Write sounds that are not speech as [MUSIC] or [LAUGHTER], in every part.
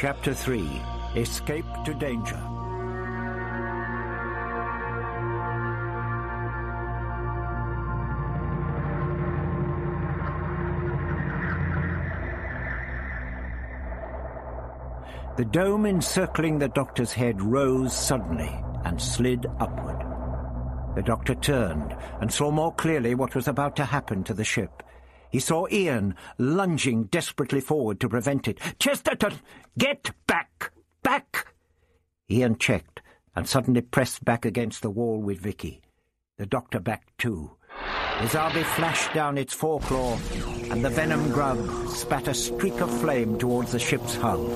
Chapter 3 Escape to Danger. The dome encircling the doctor's head rose suddenly and slid upward. The doctor turned and saw more clearly what was about to happen to the ship. He saw Ian lunging desperately forward to prevent it. Chesterton! Get back! Back! Ian checked and suddenly pressed back against the wall with Vicky. The doctor backed too. The Zarbi flashed down its foreclaw, and the venom grub spat a streak of flame towards the ship's hull.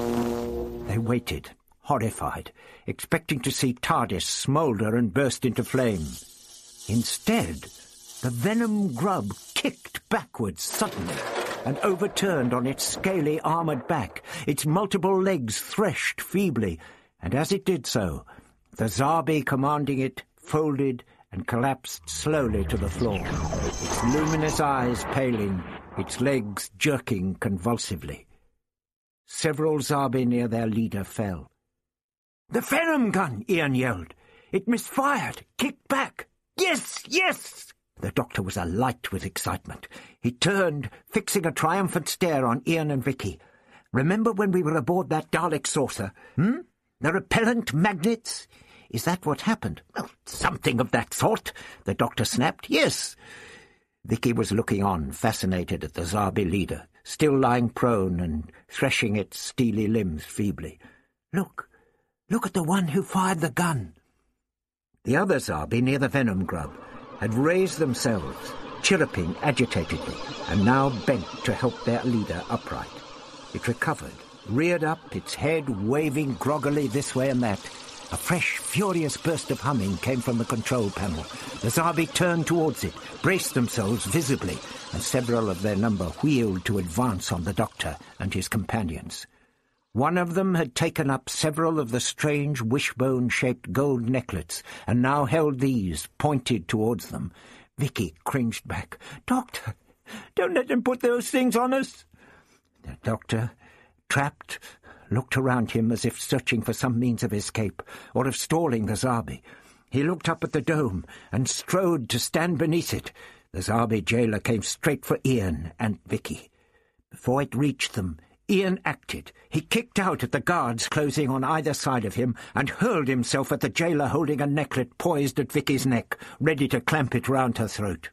They waited, horrified, expecting to see TARDIS smoulder and burst into flame. Instead, the venom grub kicked backwards suddenly and overturned on its scaly armoured back. Its multiple legs threshed feebly, and as it did so, the Zarbi commanding it folded and collapsed slowly to the floor, its luminous eyes paling, its legs jerking convulsively. Several Zarbi near their leader fell. The venom gun, Ian yelled. It misfired, kicked back. Yes, yes! The doctor was alight with excitement. He turned, fixing a triumphant stare on Ian and Vicky. Remember when we were aboard that Dalek saucer? Hmm? The repellent magnets? Is that what happened? Well, something of that sort, the doctor snapped. Yes. Vicky was looking on, fascinated at the Zarbi leader, still lying prone and threshing its steely limbs feebly. Look, look at the one who fired the gun. The other Zarbi near the venom grub had raised themselves, chirruping agitatedly, and now bent to help their leader upright. It recovered, reared up, its head waving groggily this way and that. A fresh, furious burst of humming came from the control panel. The Zarbi turned towards it, braced themselves visibly, and several of their number wheeled to advance on the doctor and his companions. One of them had taken up several of the strange wishbone-shaped gold necklets, and now held these, pointed towards them. Vicky cringed back. Doctor, don't let them put those things on us. The doctor, trapped, looked around him as if searching for some means of escape, or of stalling the Zarbi. He looked up at the dome and strode to stand beneath it. The Zarbi jailer came straight for Ian and Vicky. Before it reached them, Ian acted. He kicked out at the guards closing on either side of him and hurled himself at the jailer holding a necklet poised at Vicky's neck, ready to clamp it round her throat.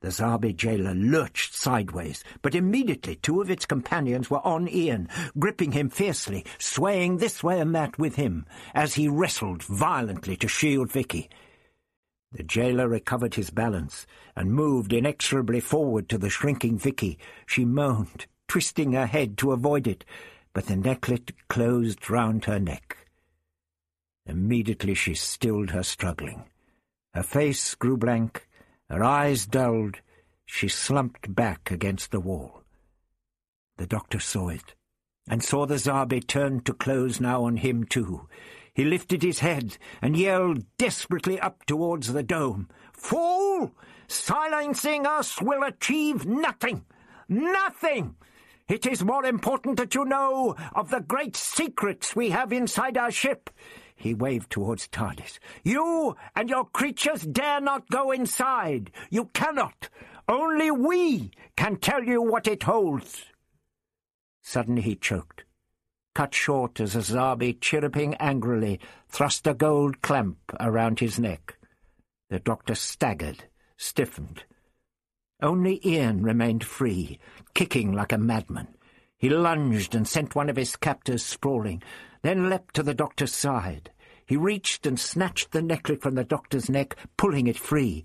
The Zarbi jailer lurched sideways, but immediately two of its companions were on Ian, gripping him fiercely, swaying this way and that with him, as he wrestled violently to shield Vicky. The jailer recovered his balance and moved inexorably forward to the shrinking Vicky. She moaned, twisting her head to avoid it, but the necklet closed round her neck. Immediately she stilled her struggling. Her face grew blank, her eyes dulled, she slumped back against the wall. The doctor saw it, and saw the Zarbi turn to close now on him too. He lifted his head and yelled desperately up towards the dome. Fool! Silencing us will achieve nothing! Nothing! It is more important that you know of the great secrets we have inside our ship. He waved towards TARDIS. You and your creatures dare not go inside. You cannot. Only we can tell you what it holds. Suddenly he choked, cut short as a Zarbi, chirruping angrily, thrust a gold clamp around his neck. The doctor staggered, stiffened. Only Ian remained free, kicking like a madman. He lunged and sent one of his captors sprawling, then leapt to the doctor's side. He reached and snatched the necklet from the doctor's neck, pulling it free.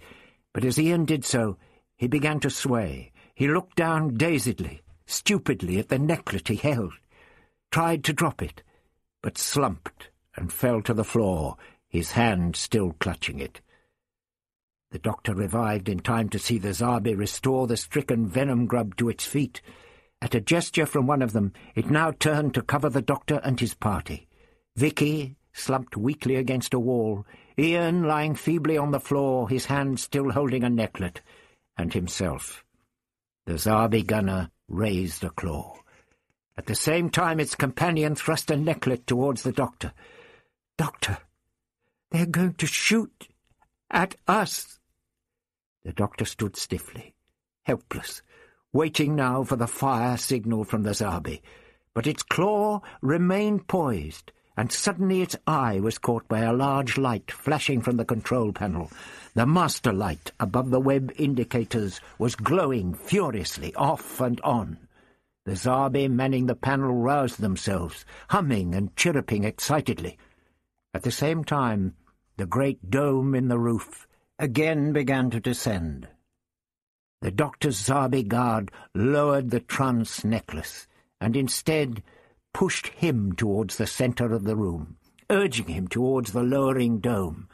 But as Ian did so, he began to sway. He looked down dazedly, stupidly at the necklet he held, tried to drop it, but slumped and fell to the floor, his hand still clutching it. The doctor revived in time to see the Zarbi restore the stricken venom grub to its feet. At a gesture from one of them, it now turned to cover the doctor and his party. Vicky, slumped weakly against a wall, Ian lying feebly on the floor, his hand still holding a necklet, and himself. The Zarbi gunner raised a claw. At the same time its companion thrust a necklet towards the doctor. Doctor, they're going to shoot at us. The doctor stood stiffly, helpless, waiting now for the fire signal from the Zarbi. But its claw remained poised, and suddenly its eye was caught by a large light flashing from the control panel. The master light above the web indicators was glowing furiously off and on. The Zarbi manning the panel roused themselves, humming and chirruping excitedly. At the same time, the great dome in the roof again began to descend. The doctor's Zarbi guard lowered the trance necklace, and instead pushed him towards the centre of the room, urging him towards the lowering dome.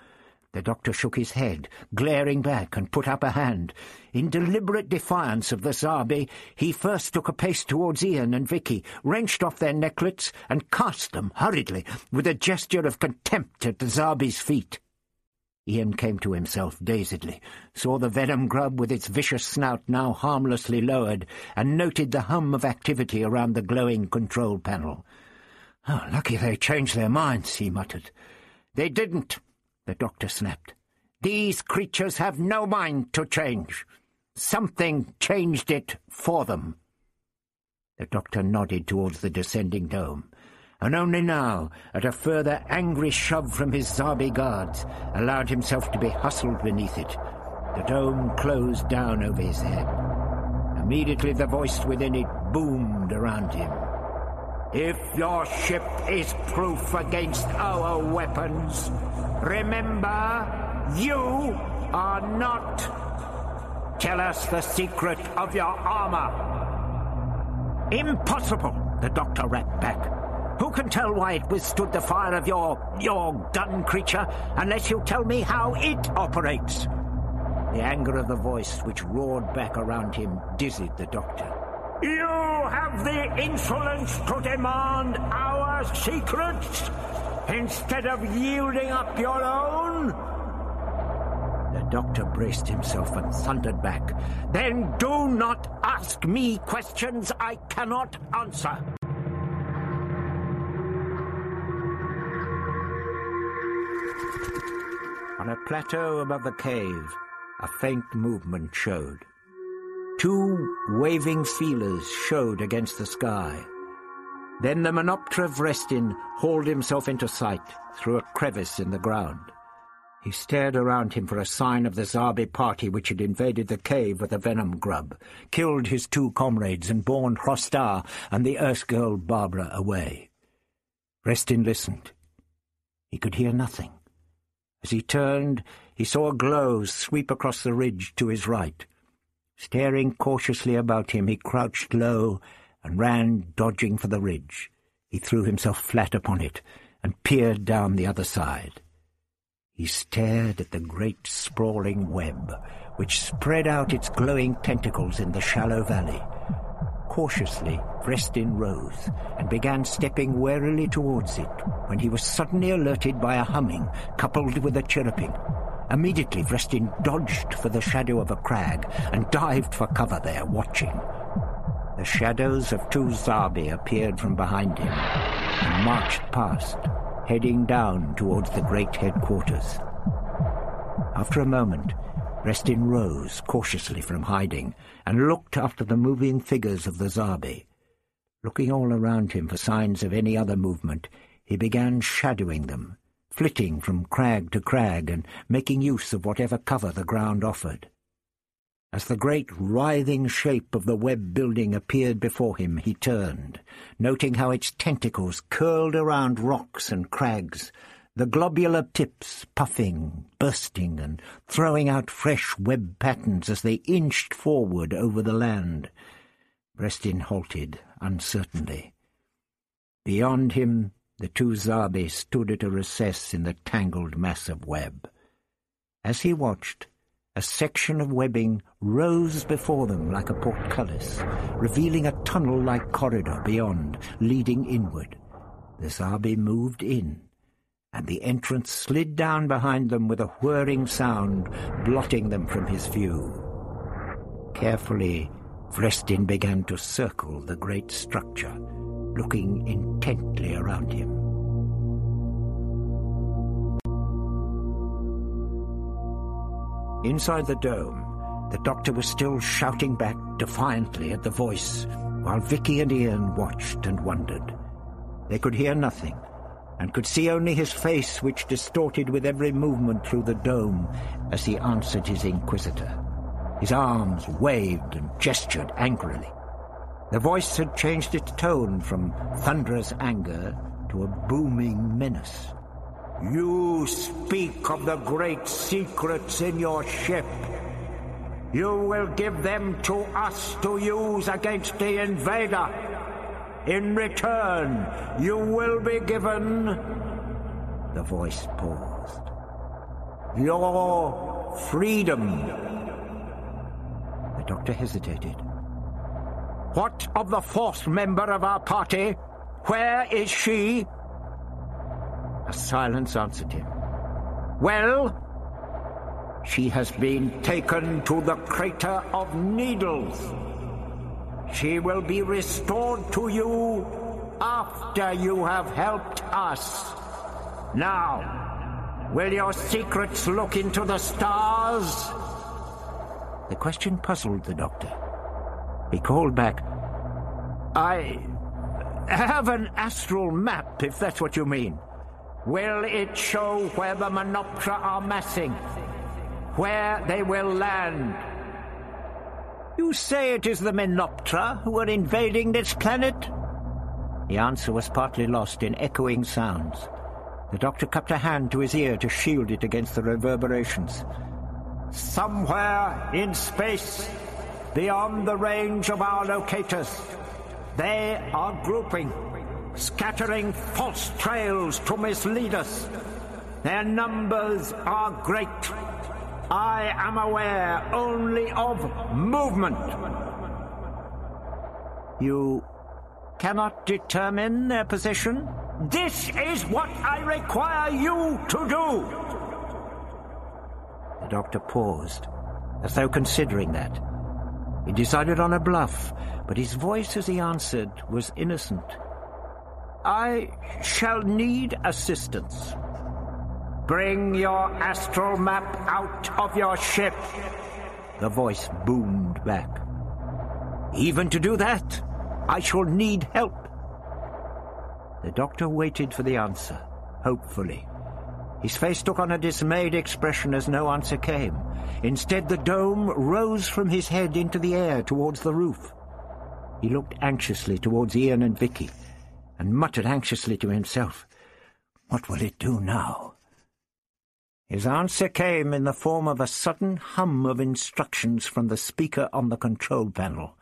The doctor shook his head, glaring back, and put up a hand. In deliberate defiance of the Zarbi, he first took a pace towards Ian and Vicky, wrenched off their necklets, and cast them hurriedly, with a gesture of contempt at the Zarbi's feet. Ian came to himself dazedly, saw the venom grub with its vicious snout now harmlessly lowered, and noted the hum of activity around the glowing control panel. Oh, lucky they changed their minds, he muttered. They didn't, the doctor snapped. These creatures have no mind to change. Something changed it for them. The doctor nodded towards the descending dome and only now, at a further angry shove from his Zarbi guards, allowed himself to be hustled beneath it. The dome closed down over his head. Immediately the voice within it boomed around him. If your ship is proof against our weapons, remember, you are not. Tell us the secret of your armor. Impossible, the doctor rapped back. Who can tell why it withstood the fire of your... your gun creature, unless you tell me how it operates? The anger of the voice which roared back around him dizzied the doctor. You have the insolence to demand our secrets instead of yielding up your own? The doctor braced himself and thundered back. Then do not ask me questions I cannot answer. On a plateau above the cave, a faint movement showed. Two waving feelers showed against the sky. Then the Menoptera Vrestin hauled himself into sight through a crevice in the ground. He stared around him for a sign of the Zarbi party which had invaded the cave with the venom grub, killed his two comrades, and borne Hrostar and the Erskgirl Barbara away. Vrestin listened. He could hear nothing. As he turned, he saw a glow sweep across the ridge to his right. Staring cautiously about him, he crouched low and ran, dodging for the ridge. He threw himself flat upon it and peered down the other side. He stared at the great sprawling web, which spread out its glowing tentacles in the shallow valley. Cautiously, Vrestin rose and began stepping warily towards it when he was suddenly alerted by a humming coupled with a chirruping. Immediately, Vrestin dodged for the shadow of a crag and dived for cover there, watching. The shadows of two Zarbi appeared from behind him and marched past, heading down towards the great headquarters. After a moment, Vrestin rose cautiously from hiding and looked after the moving figures of the Zarbi. Looking all around him for signs of any other movement, he began shadowing them, flitting from crag to crag and making use of whatever cover the ground offered. As the great writhing shape of the web building appeared before him, he turned, noting how its tentacles curled around rocks and crags, the globular tips puffing, bursting, and throwing out fresh web patterns as they inched forward over the land. Vrestin halted uncertainly. Beyond him, the two Zarbi stood at a recess in the tangled mass of web. As he watched, a section of webbing rose before them like a portcullis, revealing a tunnel-like corridor beyond, leading inward. The Zarbi moved in and the entrance slid down behind them with a whirring sound, blotting them from his view. Carefully, Vrestin began to circle the great structure, looking intently around him. Inside the dome, the doctor was still shouting back defiantly at the voice, while Vicky and Ian watched and wondered. They could hear nothing, and could see only his face, which distorted with every movement through the dome as he answered his inquisitor. His arms waved and gestured angrily. The voice had changed its tone from thunderous anger to a booming menace. You speak of the great secrets in your ship. You will give them to us to use against the invader. In return, you will be given... The voice paused. Your freedom. The doctor hesitated. What of the fourth member of our party? Where is she? A silence answered him. Well? She has been taken to the crater of needles. She will be restored to you after you have helped us. Now, will your secrets look into the stars? The question puzzled the doctor. He called back, I have an astral map, if that's what you mean. Will it show where the Menoptera are massing? Where they will land? You say it is the Menoptera who are invading this planet? The answer was partly lost in echoing sounds. The doctor cupped a hand to his ear to shield it against the reverberations. Somewhere in space, beyond the range of our locators, they are grouping scattering false trails to mislead us. Their numbers are great. I am aware only of movement. You cannot determine their position? This is what I require you to do! The doctor paused, as though considering that. He decided on a bluff, but his voice as he answered was innocent. I shall need assistance. Bring your astral map out of your ship. The voice boomed back. Even to do that, I shall need help. The doctor waited for the answer, hopefully. His face took on a dismayed expression as no answer came. Instead, the dome rose from his head into the air towards the roof. He looked anxiously towards Ian and Vicky and muttered anxiously to himself, What will it do now? His answer came in the form of a sudden hum of instructions from the speaker on the control panel.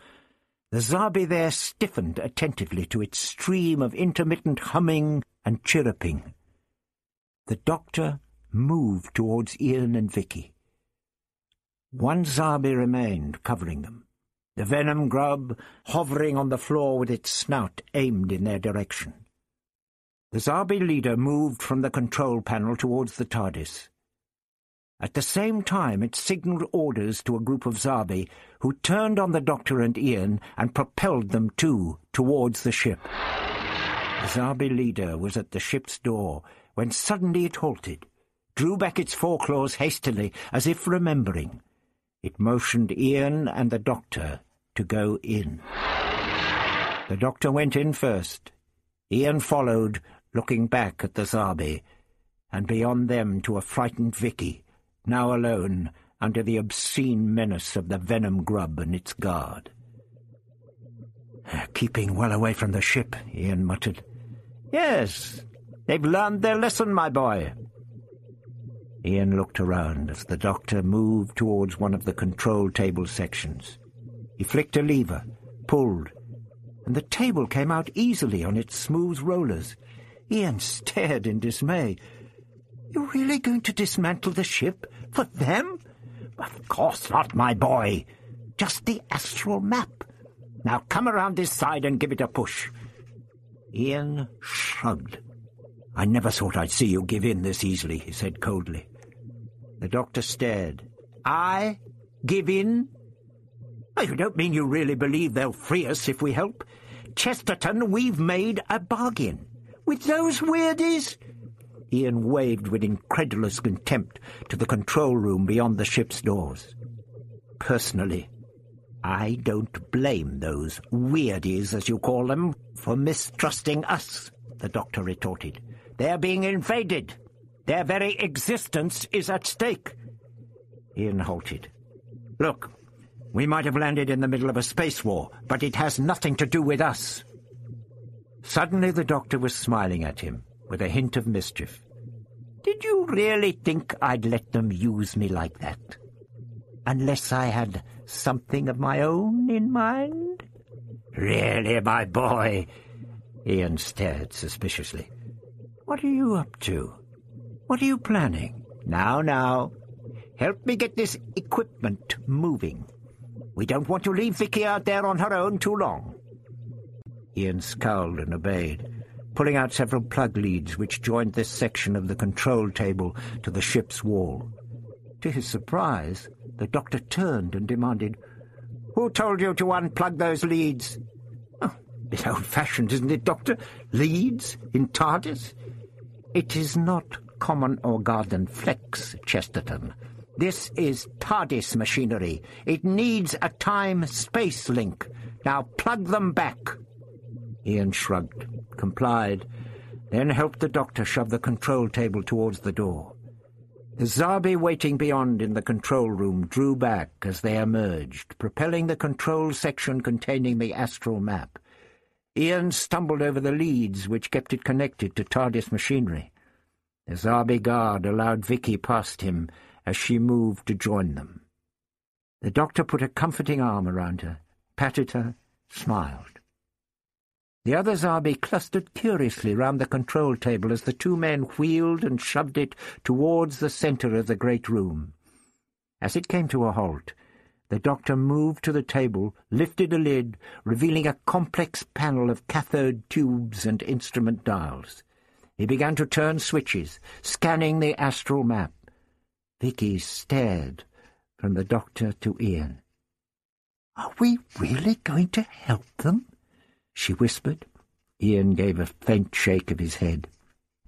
The Zarbi there stiffened attentively to its stream of intermittent humming and chirruping. The doctor moved towards Ian and Vicky. One Zarbi remained, covering them the venom grub hovering on the floor with its snout aimed in their direction. The Zarbi leader moved from the control panel towards the TARDIS. At the same time it signalled orders to a group of Zarbi, who turned on the Doctor and Ian and propelled them, too, towards the ship. The Zarbi leader was at the ship's door, when suddenly it halted, drew back its foreclaws hastily, as if remembering. It motioned Ian and the Doctor to go in. The doctor went in first. Ian followed, looking back at the Zarbi, and beyond them to a frightened Vicky, now alone under the obscene menace of the venom grub and its guard. Keeping well away from the ship, Ian muttered. Yes, they've learned their lesson, my boy. Ian looked around as the doctor moved towards one of the control table sections. He flicked a lever, pulled, and the table came out easily on its smooth rollers. Ian [LAUGHS] stared in dismay. You're really going to dismantle the ship? For them? Of course not, my boy. Just the astral map. Now come around this side and give it a push. Ian shrugged. I never thought I'd see you give in this easily, he said coldly. The doctor stared. I? Give in? Oh, you don't mean you really believe they'll free us if we help? Chesterton, we've made a bargain. With those weirdies? Ian waved with incredulous contempt to the control room beyond the ship's doors. Personally, I don't blame those weirdies, as you call them, for mistrusting us, the doctor retorted. They're being invaded. Their very existence is at stake. Ian halted. Look, we might have landed in the middle of a space war, but it has nothing to do with us. Suddenly the doctor was smiling at him, with a hint of mischief. Did you really think I'd let them use me like that? Unless I had something of my own in mind? Really, my boy? Ian stared suspiciously. What are you up to? What are you planning? Now, now, help me get this equipment moving. We don't want to leave Vicky out there on her own too long. Ian scowled and obeyed, pulling out several plug leads which joined this section of the control table to the ship's wall. To his surprise, the doctor turned and demanded, Who told you to unplug those leads? Oh, bit old-fashioned, isn't it, Doctor? Leads in TARDIS? It is not common or garden flex, Chesterton. This is TARDIS machinery. It needs a time-space link. Now plug them back. Ian shrugged, complied, then helped the doctor shove the control table towards the door. The Zarbi waiting beyond in the control room drew back as they emerged, propelling the control section containing the astral map. Ian stumbled over the leads which kept it connected to TARDIS machinery. The Zarbi guard allowed Vicky past him as she moved to join them. The doctor put a comforting arm around her, patted her, smiled. The other Zarbi clustered curiously round the control table as the two men wheeled and shoved it towards the centre of the great room. As it came to a halt, the doctor moved to the table, lifted a lid, revealing a complex panel of cathode tubes and instrument dials. He began to turn switches, scanning the astral map. Vicky stared from the doctor to Ian. Are we really going to help them? She whispered. Ian gave a faint shake of his head.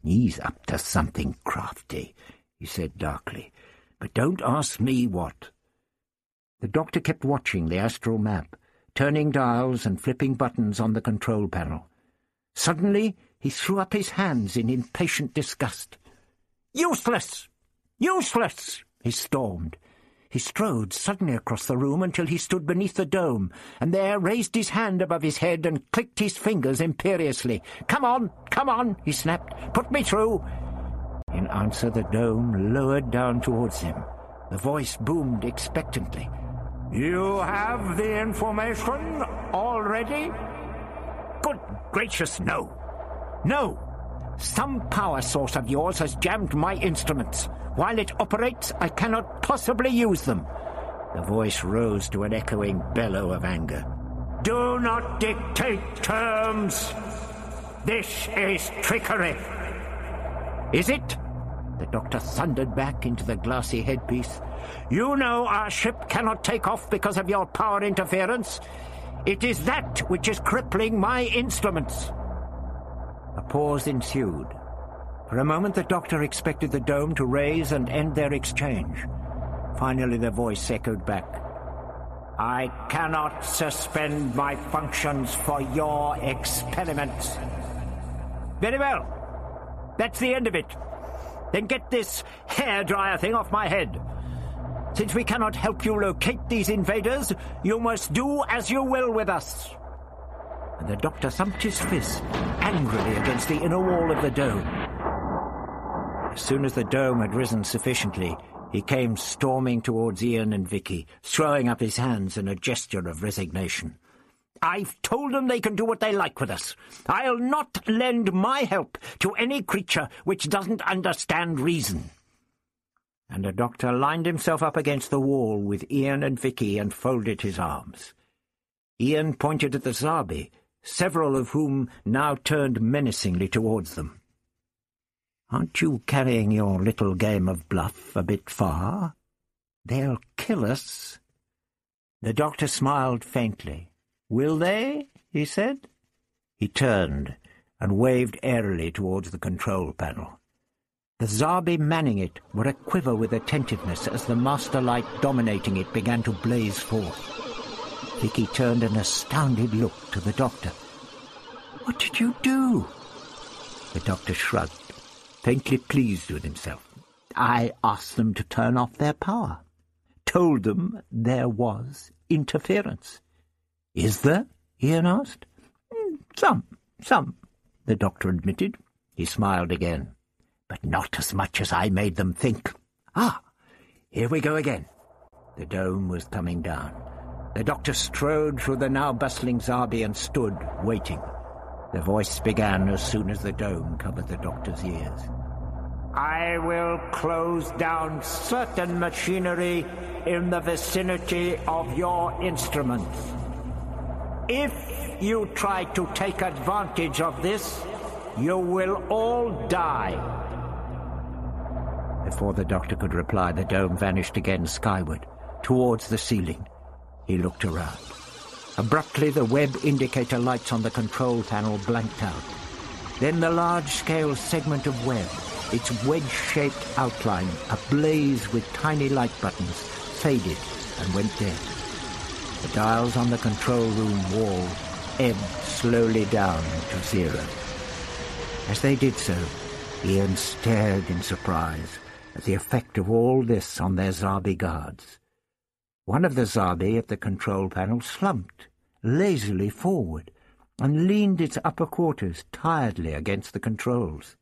He's up to something crafty, he said darkly. But don't ask me what. The doctor kept watching the astral map, turning dials and flipping buttons on the control panel. Suddenly he threw up his hands in impatient disgust. Useless! Useless! he stormed. He strode suddenly across the room until he stood beneath the dome, and there raised his hand above his head and clicked his fingers imperiously. Come on, come on, he snapped. Put me through. In answer, the dome lowered down towards him. The voice boomed expectantly. You have the information already? Good gracious, no. No! Some power source of yours has jammed my instruments. While it operates, I cannot possibly use them. The voice rose to an echoing bellow of anger. Do not dictate terms. This is trickery. Is it? The doctor thundered back into the glassy headpiece. You know our ship cannot take off because of your power interference. It is that which is crippling my instruments. A pause ensued. For a moment the doctor expected the dome to raise and end their exchange. Finally the voice echoed back. I cannot suspend my functions for your experiments. Very well. That's the end of it. Then get this hair-dryer thing off my head. Since we cannot help you locate these invaders, you must do as you will with us and the doctor thumped his fist angrily against the inner wall of the dome. As soon as the dome had risen sufficiently, he came storming towards Ian and Vicky, throwing up his hands in a gesture of resignation. I've told them they can do what they like with us. I'll not lend my help to any creature which doesn't understand reason. And the doctor lined himself up against the wall with Ian and Vicky and folded his arms. Ian pointed at the Zarbi, several of whom now turned menacingly towards them. Aren't you carrying your little game of bluff a bit far? They'll kill us. The doctor smiled faintly. Will they? he said. He turned and waved airily towards the control panel. The Zarbi manning it were aquiver with attentiveness as the master light dominating it began to blaze forth. Vicky turned an astounded look to the doctor. What did you do? The doctor shrugged, faintly pleased with himself. I asked them to turn off their power. Told them there was interference. Is there? Ian asked. Hmm, some, some, the doctor admitted. He smiled again but not as much as I made them think. Ah, here we go again. The dome was coming down. The doctor strode through the now bustling Zarbi and stood, waiting. The voice began as soon as the dome covered the doctor's ears. I will close down certain machinery in the vicinity of your instruments. If you try to take advantage of this, you will all die. Before the doctor could reply, the dome vanished again skyward, towards the ceiling. He looked around. Abruptly, the web indicator lights on the control panel blanked out. Then the large-scale segment of web, its wedge-shaped outline ablaze with tiny light buttons, faded and went dead. The dials on the control room wall ebbed slowly down to zero. As they did so, Ian stared in surprise at the effect of all this on their Zarbi guards. One of the Zarbi at the control panel slumped lazily forward and leaned its upper quarters tiredly against the controls.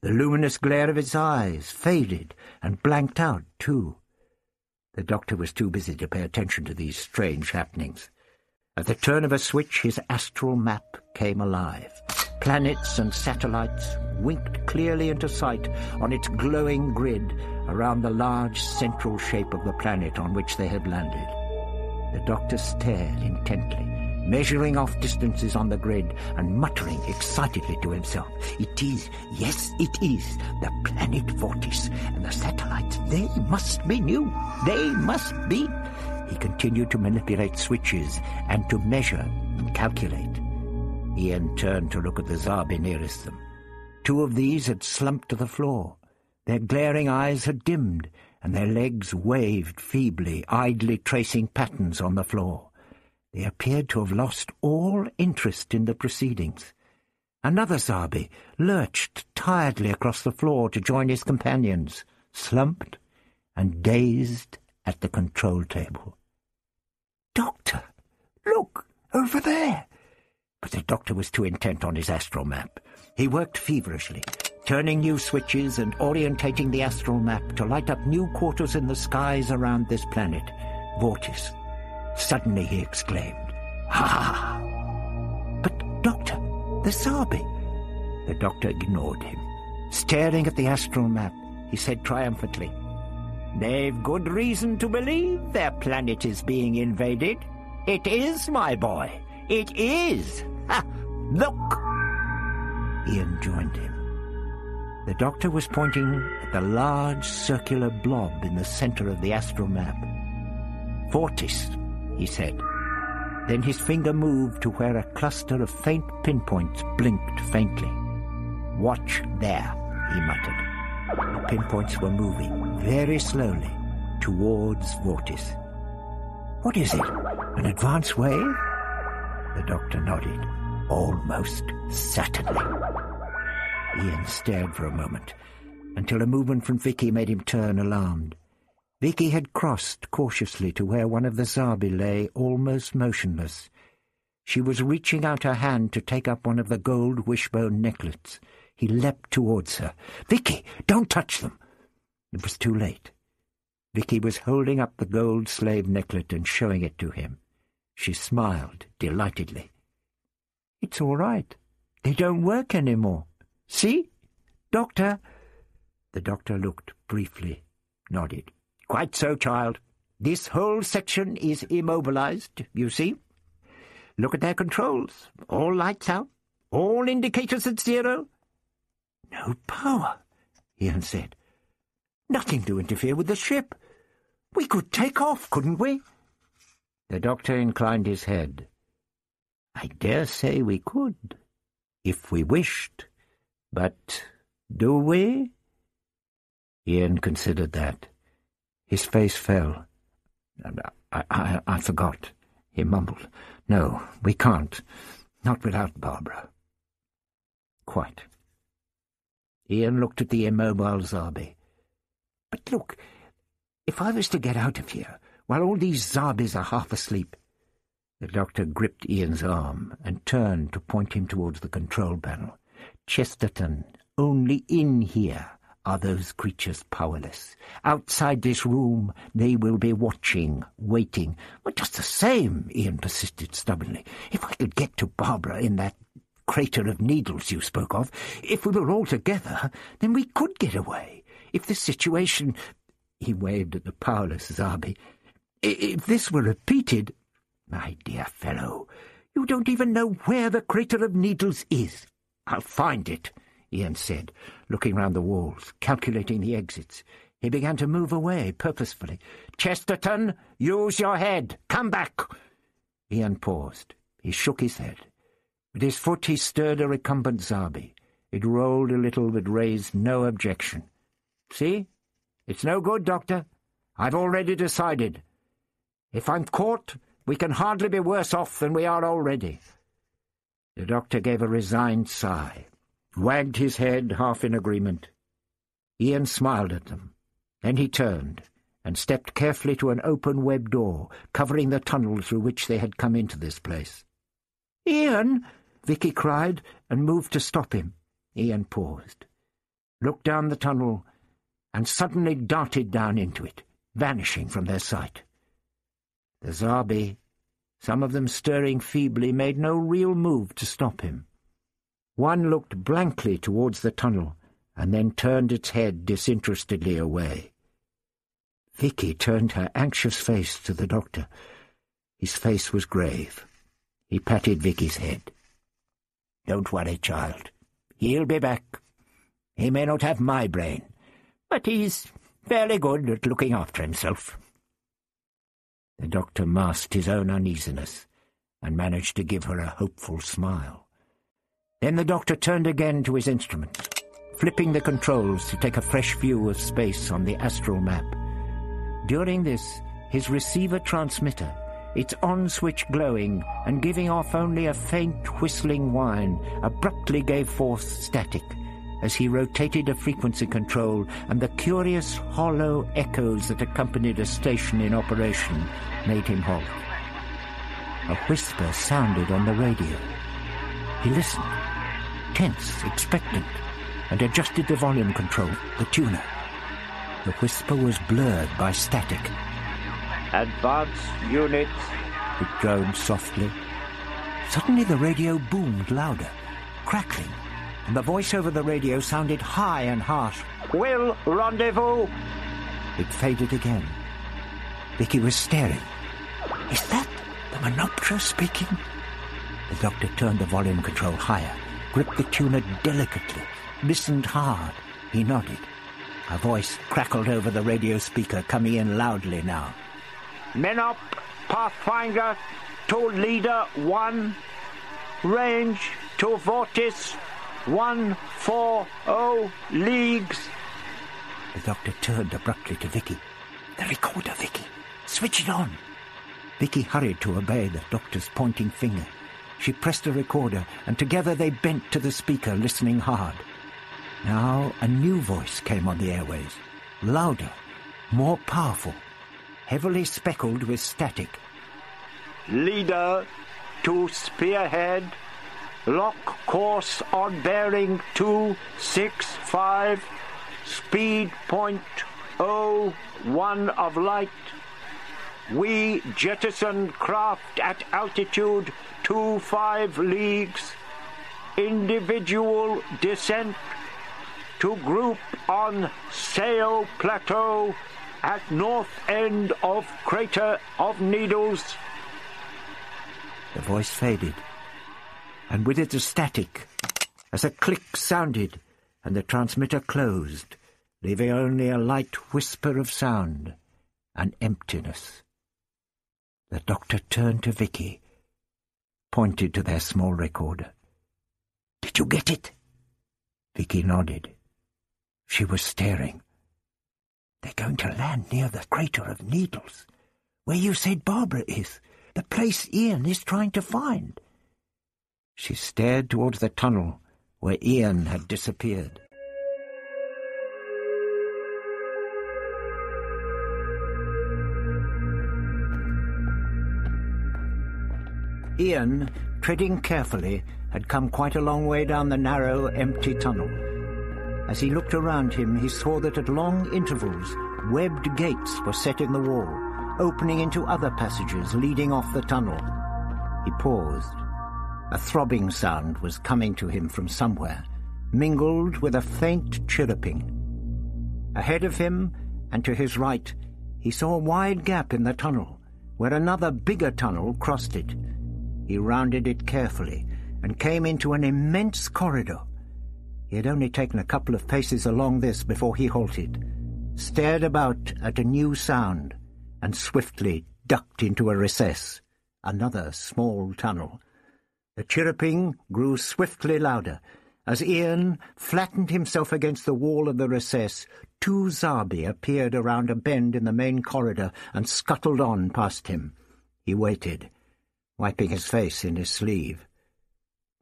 The luminous glare of its eyes faded and blanked out, too. The doctor was too busy to pay attention to these strange happenings. At the turn of a switch, his astral map came alive. Planets and satellites winked clearly into sight on its glowing grid around the large central shape of the planet on which they had landed. The doctor stared intently, measuring off distances on the grid and muttering excitedly to himself. It is, yes, it is, the planet Vortis, and the satellites, they must be new. They must be. He continued to manipulate switches and to measure and calculate. Ian turned to look at the Zarbi nearest them. Two of these had slumped to the floor. Their glaring eyes had dimmed, and their legs waved feebly, idly tracing patterns on the floor. They appeared to have lost all interest in the proceedings. Another Zarbi lurched tiredly across the floor to join his companions, slumped and dazed at the control table. Doctor, look, over there! But the doctor was too intent on his astral map. He worked feverishly, turning new switches and orientating the astral map to light up new quarters in the skies around this planet, Vortis. Suddenly he exclaimed, Ha! But, Doctor, the Zarbi. The doctor ignored him. Staring at the astral map, he said triumphantly, They've good reason to believe their planet is being invaded. It is, my boy. It is! Ha! Look! Ian joined him. The doctor was pointing at the large circular blob in the center of the astral map. Vortis, he said. Then his finger moved to where a cluster of faint pinpoints blinked faintly. Watch there, he muttered. The pinpoints were moving, very slowly, towards Vortis. What is it? An advance wave? The doctor nodded. Almost certainly. Ian stared for a moment, until a movement from Vicky made him turn alarmed. Vicky had crossed cautiously to where one of the Zarbi lay almost motionless. She was reaching out her hand to take up one of the gold wishbone necklets. He leapt towards her. "Vicky, don't touch them!" It was too late. Vicky was holding up the gold slave necklet and showing it to him. She smiled delightedly. It's all right. They don't work any more. See? Doctor? The doctor looked briefly, nodded. Quite so, child. This whole section is immobilized, you see. Look at their controls. All lights out. All indicators at zero. No power, Ian said. Nothing to interfere with the ship. We could take off, couldn't we? The doctor inclined his head. I dare say we could, If we wished. But do we? Ian considered that. His face fell. I, I, I forgot, he mumbled. No, we can't. Not without Barbara. Quite. Ian looked at the immobile Zarbi. But look, if I was to get out of here, while all these Zarbis are half asleep... The doctor gripped Ian's arm and turned to point him towards the control panel. Chesterton, only in here are those creatures powerless. Outside this room they will be watching, waiting. But just the same, Ian persisted stubbornly. If I could get to Barbara in that crater of needles you spoke of, if we were all together, then we could get away. If the situation... He waved at the powerless Zarbi. If this were repeated... My dear fellow, you don't even know where the crater of needles is. I'll find it, Ian said, looking round the walls, calculating the exits. He began to move away, purposefully. Chesterton, use your head. Come back. Ian paused. He shook his head. With his foot he stirred a recumbent Zarbi. It rolled a little, but raised no objection. See? It's no good, Doctor. I've already decided. If I'm caught, we can hardly be worse off than we are already. The doctor gave a resigned sigh, wagged his head half in agreement. Ian smiled at them. Then he turned and stepped carefully to an open web door, covering the tunnel through which they had come into this place. Ian! Vicky cried, and moved to stop him. Ian paused, looked down the tunnel, and suddenly darted down into it, vanishing from their sight. The Zarbi, some of them stirring feebly, made no real move to stop him. One looked blankly towards the tunnel, and then turned its head disinterestedly away. Vicky turned her anxious face to the doctor. His face was grave. He patted Vicky's head. Don't worry, child. He'll be back. He may not have my brain, but he's fairly good at looking after himself. The doctor masked his own uneasiness and managed to give her a hopeful smile. Then the doctor turned again to his instrument, flipping the controls to take a fresh view of space on the astral map. During this, his receiver transmitter, its on switch glowing and giving off only a faint whistling whine, abruptly gave forth static as he rotated a frequency control and the curious hollow echoes that accompanied a station in operation made him halt. A whisper sounded on the radio. He listened, tense, expectant, and adjusted the volume control, the tuner. The whisper was blurred by static. Advance units, it droned softly. Suddenly the radio boomed louder, crackling, and the voice over the radio sounded high and harsh. Will rendezvous! It faded again. Vicky was staring. Is that the Menoptera speaking? The doctor turned the volume control higher, gripped the tuner delicately, listened hard. He nodded. A voice crackled over the radio speaker, coming in loudly now. Menop, Pathfinder, to Leader 1, range to Vortis one, four, oh, leagues. The doctor turned abruptly to Vicky. The recorder, Vicky. Switch it on. Vicky hurried to obey the doctor's pointing finger. She pressed the recorder, and together they bent to the speaker, listening hard. Now a new voice came on the airways, louder, more powerful, heavily speckled with static. Leader to spearhead Lock course on bearing 265. Speed point oh one of light. We jettison craft at altitude 25 leagues. Individual descent to group on Sao Plateau at north end of Crater of Needles. The voice faded and with it a static, as a click sounded, and the transmitter closed, leaving only a light whisper of sound, and emptiness. The doctor turned to Vicky, pointed to their small recorder. Did Did you get it? Vicky nodded. She was staring. They're going to land near the crater of needles, where you said Barbara is, the place Ian is trying to find. She stared towards the tunnel where Ian had disappeared. Ian, treading carefully, had come quite a long way down the narrow, empty tunnel. As he looked around him, he saw that at long intervals, webbed gates were set in the wall, opening into other passages leading off the tunnel. He paused. A throbbing sound was coming to him from somewhere, mingled with a faint chirruping. Ahead of him, and to his right, he saw a wide gap in the tunnel, where another bigger tunnel crossed it. He rounded it carefully and came into an immense corridor. He had only taken a couple of paces along this before he halted, stared about at a new sound, and swiftly ducked into a recess, another small tunnel. The chirruping grew swiftly louder. As Ian flattened himself against the wall of the recess, two Zarbi appeared around a bend in the main corridor and scuttled on past him. He waited, wiping his face in his sleeve.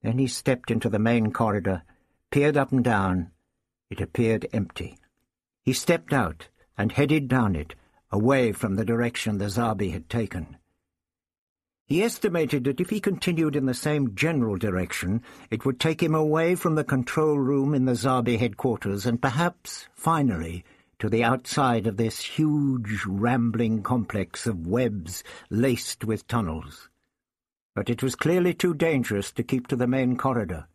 Then he stepped into the main corridor, peered up and down. It appeared empty. He stepped out and headed down it, away from the direction the Zarbi had taken. He estimated that if he continued in the same general direction, it would take him away from the control room in the Zarbi headquarters and perhaps, finally, to the outside of this huge, rambling complex of webs laced with tunnels. But it was clearly too dangerous to keep to the main corridor.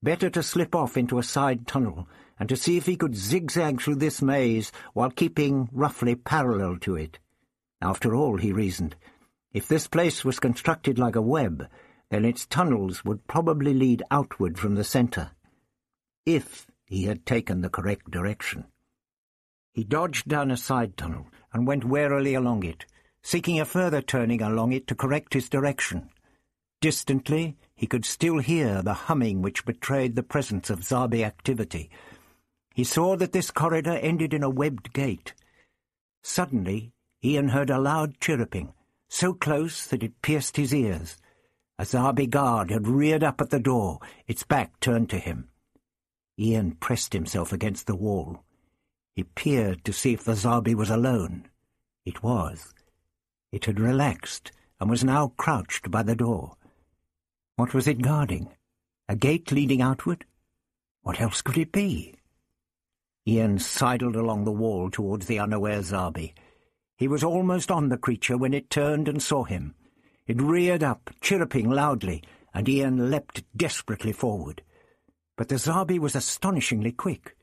Better to slip off into a side tunnel and to see if he could zigzag through this maze while keeping roughly parallel to it. After all, he reasoned, if this place was constructed like a web, then its tunnels would probably lead outward from the centre. If he had taken the correct direction. He dodged down a side tunnel and went warily along it, seeking a further turning along it to correct his direction. Distantly, he could still hear the humming which betrayed the presence of Zarbi activity. He saw that this corridor ended in a webbed gate. Suddenly, Ian heard a loud chirruping, so close that it pierced his ears. A Zarbi guard had reared up at the door, its back turned to him. Ian pressed himself against the wall. He peered to see if the Zarbi was alone. It was. It had relaxed and was now crouched by the door. What was it guarding? A gate leading outward? What else could it be? Ian sidled along the wall towards the unaware Zarbi. He was almost on the creature when it turned and saw him. It reared up, chirruping loudly, and Ian leapt desperately forward. But the Zarbi was astonishingly quick.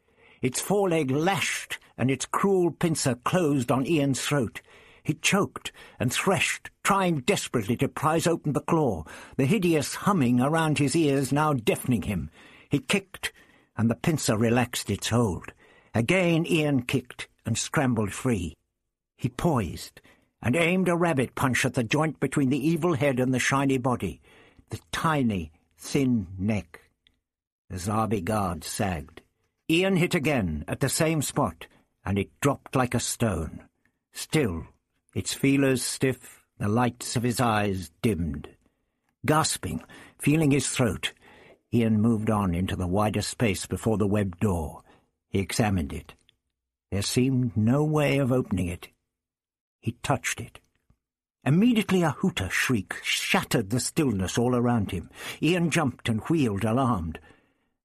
Its foreleg lashed, and its cruel pincer closed on Ian's throat. He choked and threshed, trying desperately to prise open the claw, the hideous humming around his ears now deafening him. He kicked, and the pincer relaxed its hold. Again Ian kicked and scrambled free. He poised and aimed a rabbit punch at the joint between the evil head and the shiny body, the tiny, thin neck. The Zarbi guard sagged. Ian hit again at the same spot, and it dropped like a stone. Still, its feelers stiff, the lights of his eyes dimmed. Gasping, feeling his throat, Ian moved on into the wider space before the web door. He examined it. There seemed no way of opening it. He touched it. Immediately a hooter shriek shattered the stillness all around him. Ian jumped and wheeled, alarmed.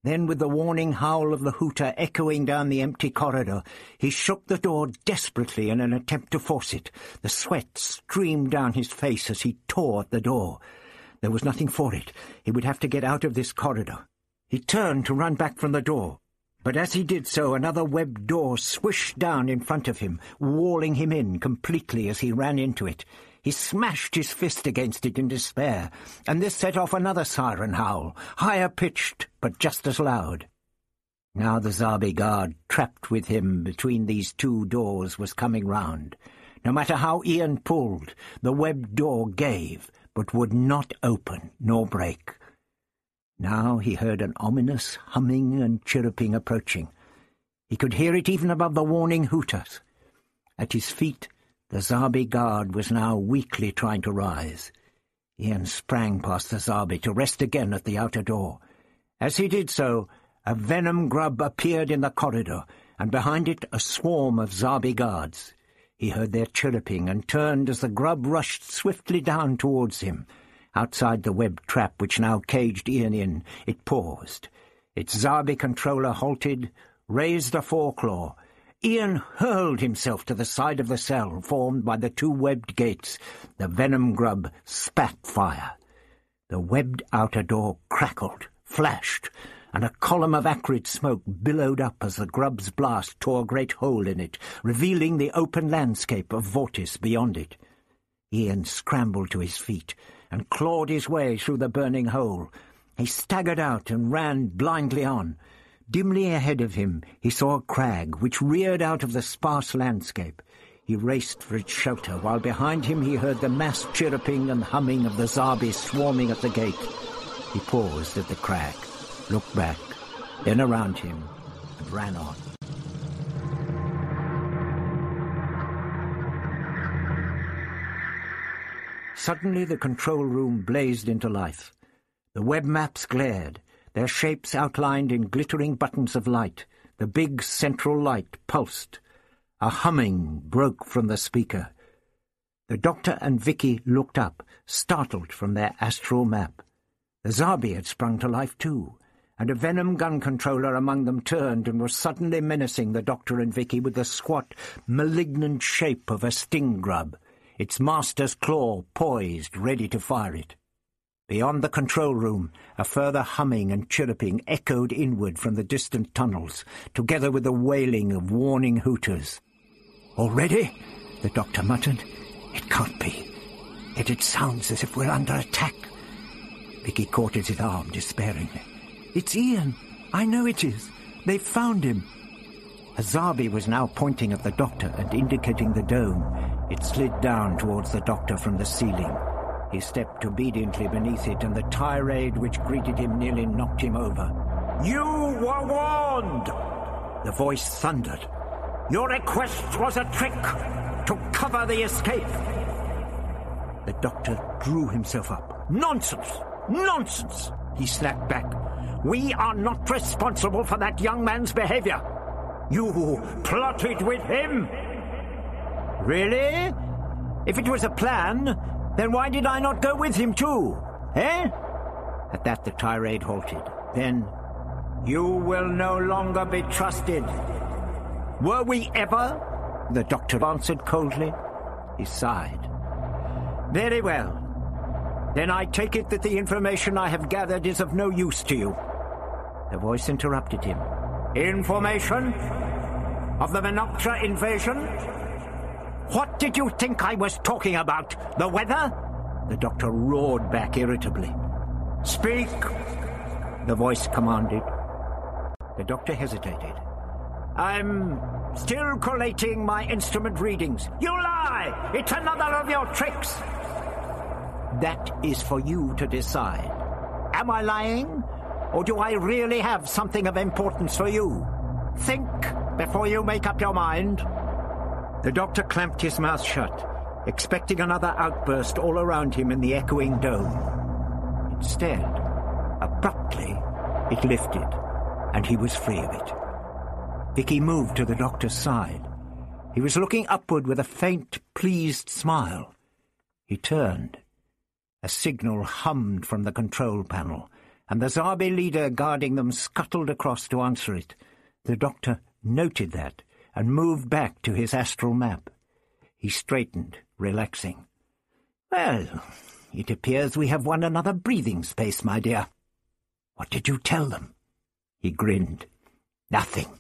Then, with the warning howl of the hooter echoing down the empty corridor, he shook the door desperately in an attempt to force it. The sweat streamed down his face as he tore at the door. There was nothing for it. He would have to get out of this corridor. He turned to run back from the door. But as he did so, another webbed door swished down in front of him, walling him in completely as he ran into it. He smashed his fist against it in despair, and this set off another siren howl, higher pitched but just as loud. Now the Zarbi guard, trapped with him between these two doors, was coming round. No matter how Ian pulled, the webbed door gave, but would not open nor break. Now he heard an ominous humming and chirruping approaching. He could hear it even above the warning hooters. At his feet, the Zarbi guard was now weakly trying to rise. Ian sprang past the Zarbi to rest again at the outer door. As he did so, a venom grub appeared in the corridor, and behind it a swarm of Zarbi guards. He heard their chirruping and turned as the grub rushed swiftly down towards him. Outside the web trap which now caged Ian in, it paused. Its Zarbi controller halted, raised a foreclaw. Ian hurled himself to the side of the cell formed by the two webbed gates. The venom grub spat fire. The webbed outer door crackled, flashed, and a column of acrid smoke billowed up as the grub's blast tore a great hole in it, revealing the open landscape of Vortis beyond it. Ian scrambled to his feet and clawed his way through the burning hole. He staggered out and ran blindly on. Dimly ahead of him he saw a crag which reared out of the sparse landscape. He raced for its shelter, while behind him he heard the mass chirruping and humming of the Zarbi swarming at the gate. He paused at the crag, looked back, then around him, and ran on. Suddenly the control room blazed into life. The web maps glared, their shapes outlined in glittering buttons of light. The big central light pulsed. A humming broke from the speaker. The doctor and Vicky looked up, startled from their astral map. The Zarbi had sprung to life too, and a venom gun controller among them turned and was suddenly menacing the doctor and Vicky with the squat, malignant shape of a sting grub its master's claw poised, ready to fire it. Beyond the control room, a further humming and chirruping echoed inward from the distant tunnels, together with the wailing of warning hooters. Already? The doctor muttered. It can't be. Yet it sounds as if we're under attack. Vicky caught at his arm despairingly. It's Ian. I know it is. They've found him. Zarbi was now pointing at the doctor and indicating the dome. It slid down towards the doctor from the ceiling. He stepped obediently beneath it, and the tirade which greeted him nearly knocked him over. You were warned! The voice thundered. Your request was a trick to cover the escape. The doctor drew himself up. Nonsense! Nonsense! He snapped back. We are not responsible for that young man's behavior. You plotted with him! Really? If it was a plan, then why did I not go with him too? Eh? At that the tirade halted. Then, you will no longer be trusted. Were we ever? The doctor answered coldly. He sighed. Very well. Then I take it that the information I have gathered is of no use to you. The voice interrupted him. Information? Of the Menoptera invasion? What did you think I was talking about? The weather? The doctor roared back irritably. Speak! The voice commanded. The doctor hesitated. I'm still collating my instrument readings. You lie! It's another of your tricks! That is for you to decide. Am I lying? Or do I really have something of importance for you? Think before you make up your mind. The doctor clamped his mouth shut, expecting another outburst all around him in the echoing dome. Instead, abruptly, it lifted, and he was free of it. Vicky moved to the doctor's side. He was looking upward with a faint, pleased smile. He turned. A signal hummed from the control panel, and the Zarbi leader guarding them scuttled across to answer it. The doctor noted that and moved back to his astral map. He straightened, relaxing. Well, it appears we have won another breathing space, my dear. What did you tell them? He grinned. Nothing.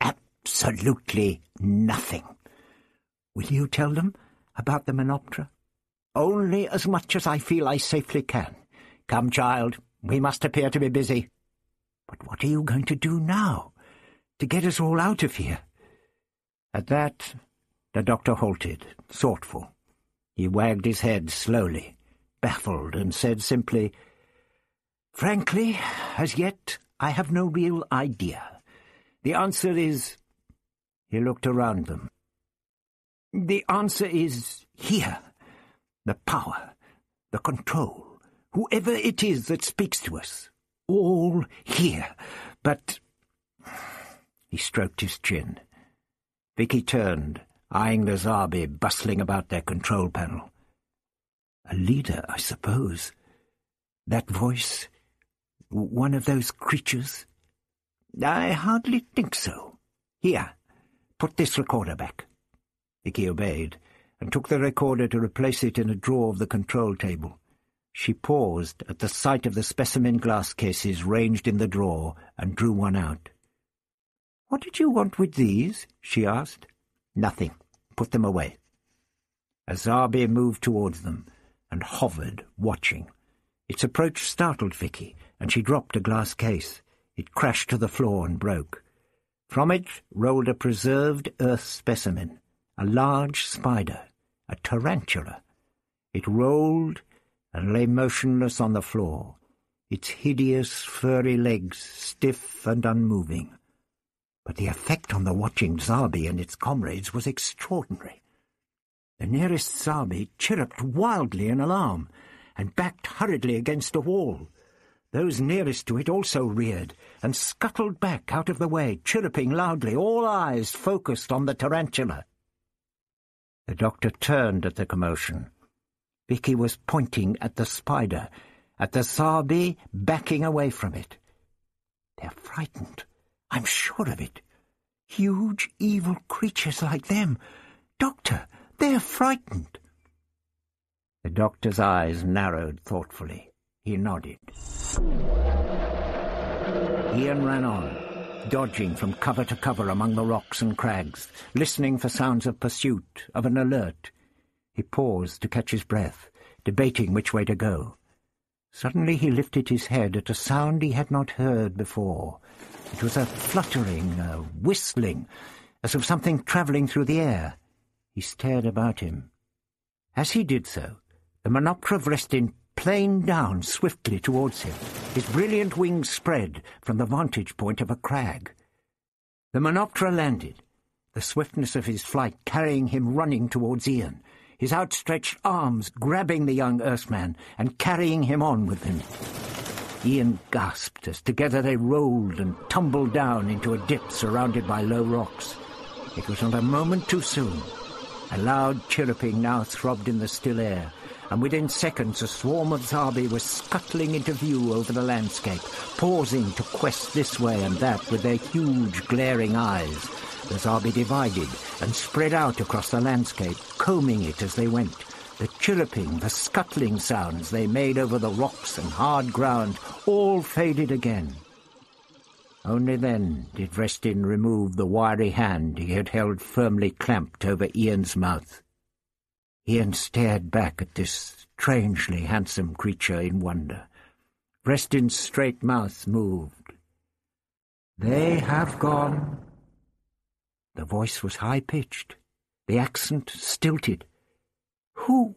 Absolutely nothing. Will you tell them about the Menoptera? Only as much as I feel I safely can. Come, child, we must appear to be busy. But what are you going to do now, to get us all out of here? At that, the doctor halted, thoughtful. He wagged his head slowly, baffled, and said simply, Frankly, as yet, I have no real idea. The answer is... He looked around them. The answer is here. The power, the control, whoever it is that speaks to us. All here. But... He stroked his chin. Vicky turned, eyeing the Zarbi bustling about their control panel. A leader, I suppose. That voice, one of those creatures? I hardly think so. Here, put this recorder back. Vicky obeyed, and took the recorder to replace it in a drawer of the control table. She paused at the sight of the specimen glass cases ranged in the drawer and drew one out. "'What did you want with these?' she asked. "'Nothing. Put them away.' A Zarbi moved towards them and hovered, watching. Its approach startled Vicky, and she dropped a glass case. It crashed to the floor and broke. From it rolled a preserved earth specimen, a large spider, a tarantula. It rolled and lay motionless on the floor, its hideous furry legs stiff and unmoving. But the effect on the watching Zarbi and its comrades was extraordinary. The nearest Zarbi chirruped wildly in alarm and backed hurriedly against a wall. Those nearest to it also reared and scuttled back out of the way, chirruping loudly, all eyes focused on the tarantula. The doctor turned at the commotion. Vicky was pointing at the spider, at the Zarbi backing away from it. They're frightened. I'm sure of it. Huge, evil creatures like them. Doctor, they're frightened. The doctor's eyes narrowed thoughtfully. He nodded. Ian ran on, dodging from cover to cover among the rocks and crags, listening for sounds of pursuit, of an alert. He paused to catch his breath, debating which way to go. Suddenly he lifted his head at a sound he had not heard before, it was a fluttering, a whistling, as of something travelling through the air. He stared about him. As he did so, the Menoptera Vrestin planed down swiftly towards him, his brilliant wings spread from the vantage point of a crag. The Menoptera landed, the swiftness of his flight carrying him running towards Ian, his outstretched arms grabbing the young Earthman and carrying him on with him. Ian gasped as together they rolled and tumbled down into a dip surrounded by low rocks. It was not a moment too soon. A loud chirruping now throbbed in the still air, and within seconds a swarm of Zarbi was scuttling into view over the landscape, pausing to quest this way and that with their huge glaring eyes. The Zarbi divided and spread out across the landscape, combing it as they went. The chirruping, the scuttling sounds they made over the rocks and hard ground all faded again. Only then did Vrestin remove the wiry hand he had held firmly clamped over Ian's mouth. Ian stared back at this strangely handsome creature in wonder. Vrestin's straight mouth moved. They have gone. The voice was high-pitched, the accent stilted. Who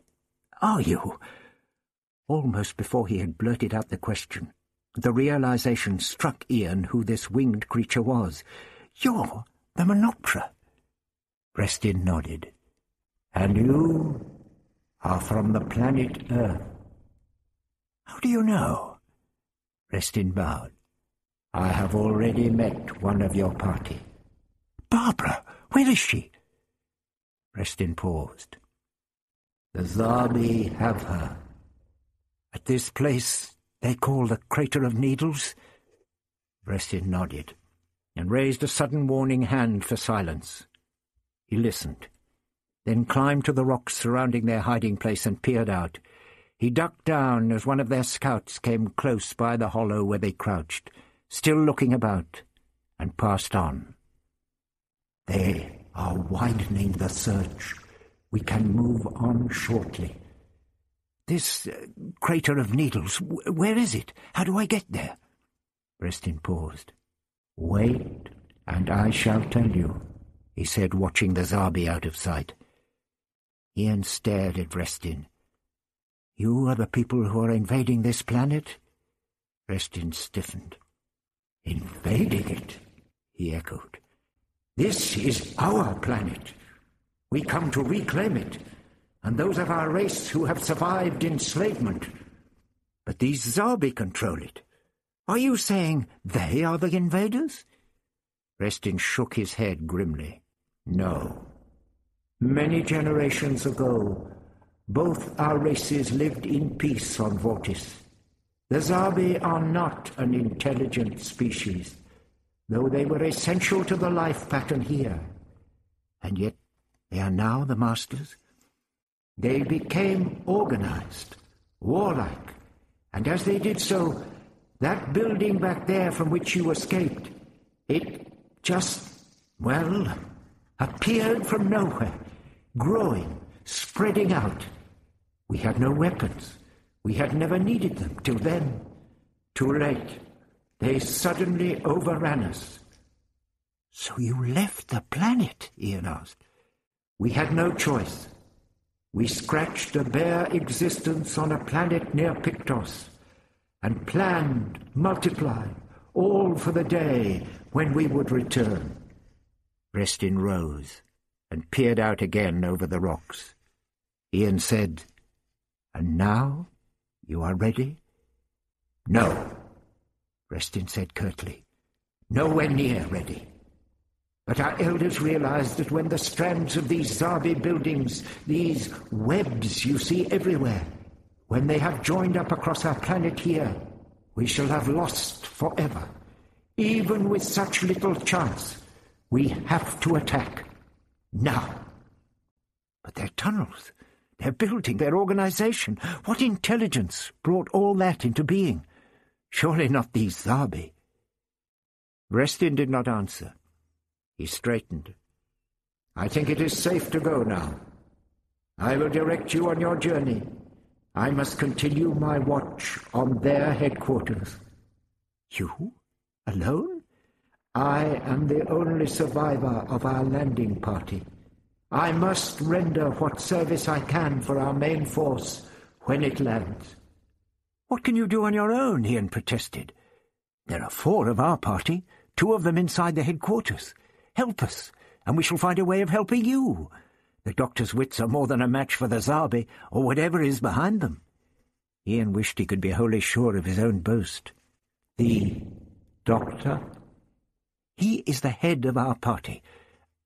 are you? Almost before he had blurted out the question, the realization struck Ian who this winged creature was. You're the Menoptera. Vrestin nodded. And you are from the planet Earth. How do you know? Vrestin bowed. I have already met one of your party. Barbara, where is she? Vrestin paused. The Zarbi have her. At this place they call the Crater of Needles? Vrestin nodded, and raised a sudden warning hand for silence. He listened, then climbed to the rocks surrounding their hiding place and peered out. He ducked down as one of their scouts came close by the hollow where they crouched, still looking about, and passed on. They are widening the search, we can move on shortly. This uh, crater of needles, where is it? How do I get there? Vrestin paused. Wait, and I shall tell you, he said, watching the Zarbi out of sight. Ian stared at Restin. You are the people who are invading this planet? Restin stiffened. Invading it, he echoed. This is our planet. We come to reclaim it, and those of our race who have survived enslavement. But these Zarbi control it. Are you saying they are the invaders? Restin shook his head grimly. No. Many generations ago, both our races lived in peace on Vortis. The Zarbi are not an intelligent species, though they were essential to the life pattern here. And yet they are now the masters. They became organized, warlike, and as they did so, that building back there from which you escaped, it just, well, appeared from nowhere, growing, spreading out. We had no weapons. We had never needed them till then. Too late. They suddenly overran us. So you left the planet? Ian asked. We had no choice. We scratched a bare existence on a planet near Pictos, and planned, multiplied, all for the day when we would return. Restin rose and peered out again over the rocks. Ian said, And now you are ready? No, Restin said curtly. Nowhere near ready. But our elders realized that when the strands of these Zarbi buildings, these webs you see everywhere, when they have joined up across our planet here, we shall have lost forever. Even with such little chance, we have to attack. Now. But their tunnels, their building, their organization, what intelligence brought all that into being? Surely not these Zarbi. Restin did not answer. He straightened. I think it is safe to go now. I will direct you on your journey. I must continue my watch on their headquarters. You? Alone? I am the only survivor of our landing party. I must render what service I can for our main force when it lands. What can you do on your own? Ian protested. There are four of our party, two of them inside the headquarters. Help us, and we shall find a way of helping you. The doctor's wits are more than a match for the Zarbi, or whatever is behind them. Ian wished he could be wholly sure of his own boast. The doctor? He is the head of our party,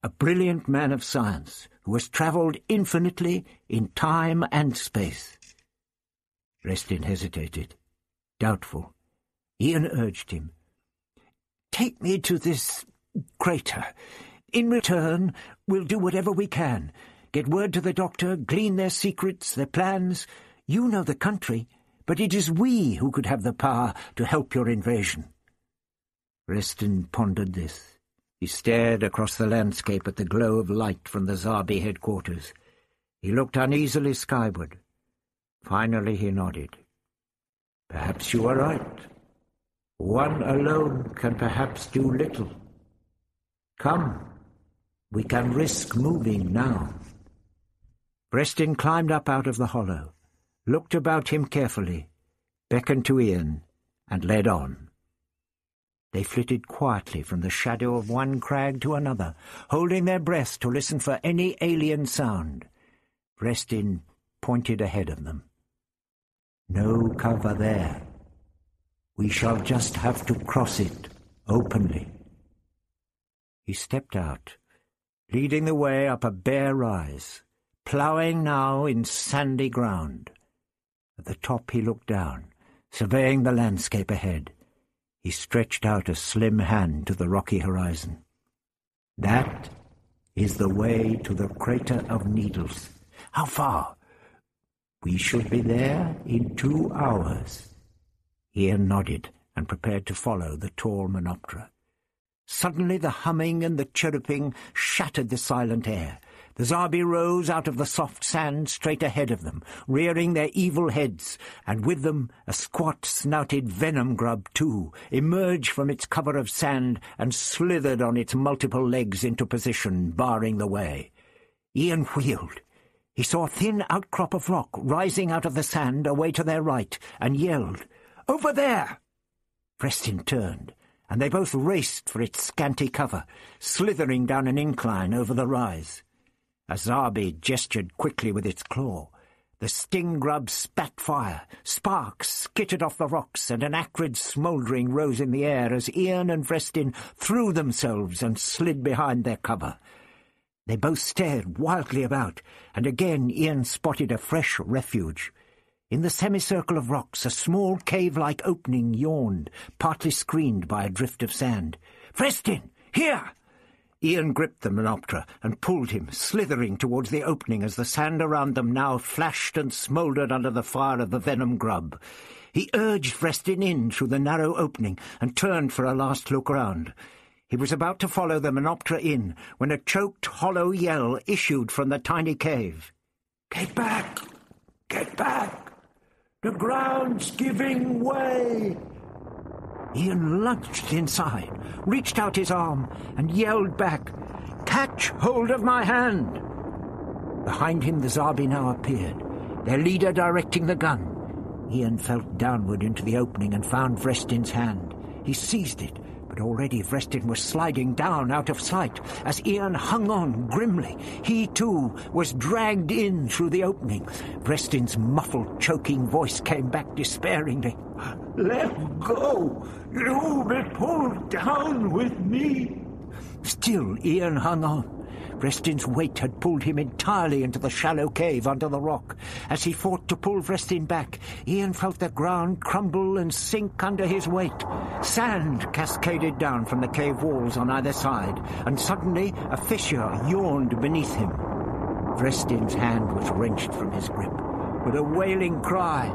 a brilliant man of science who has travelled infinitely in time and space. Restin hesitated, doubtful. Ian urged him. Take me to this crater. In return, we'll do whatever we can. Get word to the doctor, glean their secrets, their plans. You know the country, but it is we who could have the power to help your invasion. Restin pondered this. He stared across the landscape at the glow of light from the Zarbi headquarters. He looked uneasily skyward. Finally he nodded. Perhaps you are right. One alone can perhaps do little. Come, we can risk moving now. Restin climbed up out of the hollow, looked about him carefully, beckoned to Ian, and led on. They flitted quietly from the shadow of one crag to another, holding their breath to listen for any alien sound. Restin pointed ahead of them. No cover there. We shall just have to cross it openly. He stepped out, leading the way up a bare rise, ploughing now in sandy ground. At the top he looked down, surveying the landscape ahead. He stretched out a slim hand to the rocky horizon. That is the way to the crater of needles. How far? We should be there in two hours. Ian nodded and prepared to follow the tall Menoptera. Suddenly the humming and the chirruping shattered the silent air. The Zarbi rose out of the soft sand straight ahead of them, rearing their evil heads, and with them a squat, snouted venom grub, too, emerged from its cover of sand and slithered on its multiple legs into position, barring the way. Ian wheeled. He saw a thin outcrop of rock rising out of the sand away to their right, and yelled, Over there! Vrestin turned, and they both raced for its scanty cover, slithering down an incline over the rise. As Zarbi gestured quickly with its claw, the sting grub spat fire, sparks skittered off the rocks, and an acrid smouldering rose in the air as Ian and Vrestin threw themselves and slid behind their cover. They both stared wildly about, and again Ian spotted a fresh refuge. In the semicircle of rocks, a small cave-like opening yawned, partly screened by a drift of sand. Vrestin! Here! Ian gripped the Menoptera and pulled him, slithering towards the opening as the sand around them now flashed and smouldered under the fire of the venom grub. He urged Vrestin in through the narrow opening and turned for a last look round. He was about to follow the Menoptera in when a choked, hollow yell issued from the tiny cave. Get back! Get back! The ground's giving way! Ian lunged inside, reached out his arm, and yelled back, Catch hold of my hand! Behind him the Zarbi now appeared, their leader directing the gun. Ian felt downward into the opening and found Vrestin's hand. He seized it, but already Vrestin was sliding down out of sight as Ian hung on grimly. He, too, was dragged in through the opening. Vrestin's muffled, choking voice came back despairingly. Let go! You'll be pulled down with me! Still Ian hung on. Vrestin's weight had pulled him entirely into the shallow cave under the rock. As he fought to pull Vrestin back, Ian felt the ground crumble and sink under his weight. Sand cascaded down from the cave walls on either side, and suddenly a fissure yawned beneath him. Vrestin's hand was wrenched from his grip. With a wailing cry,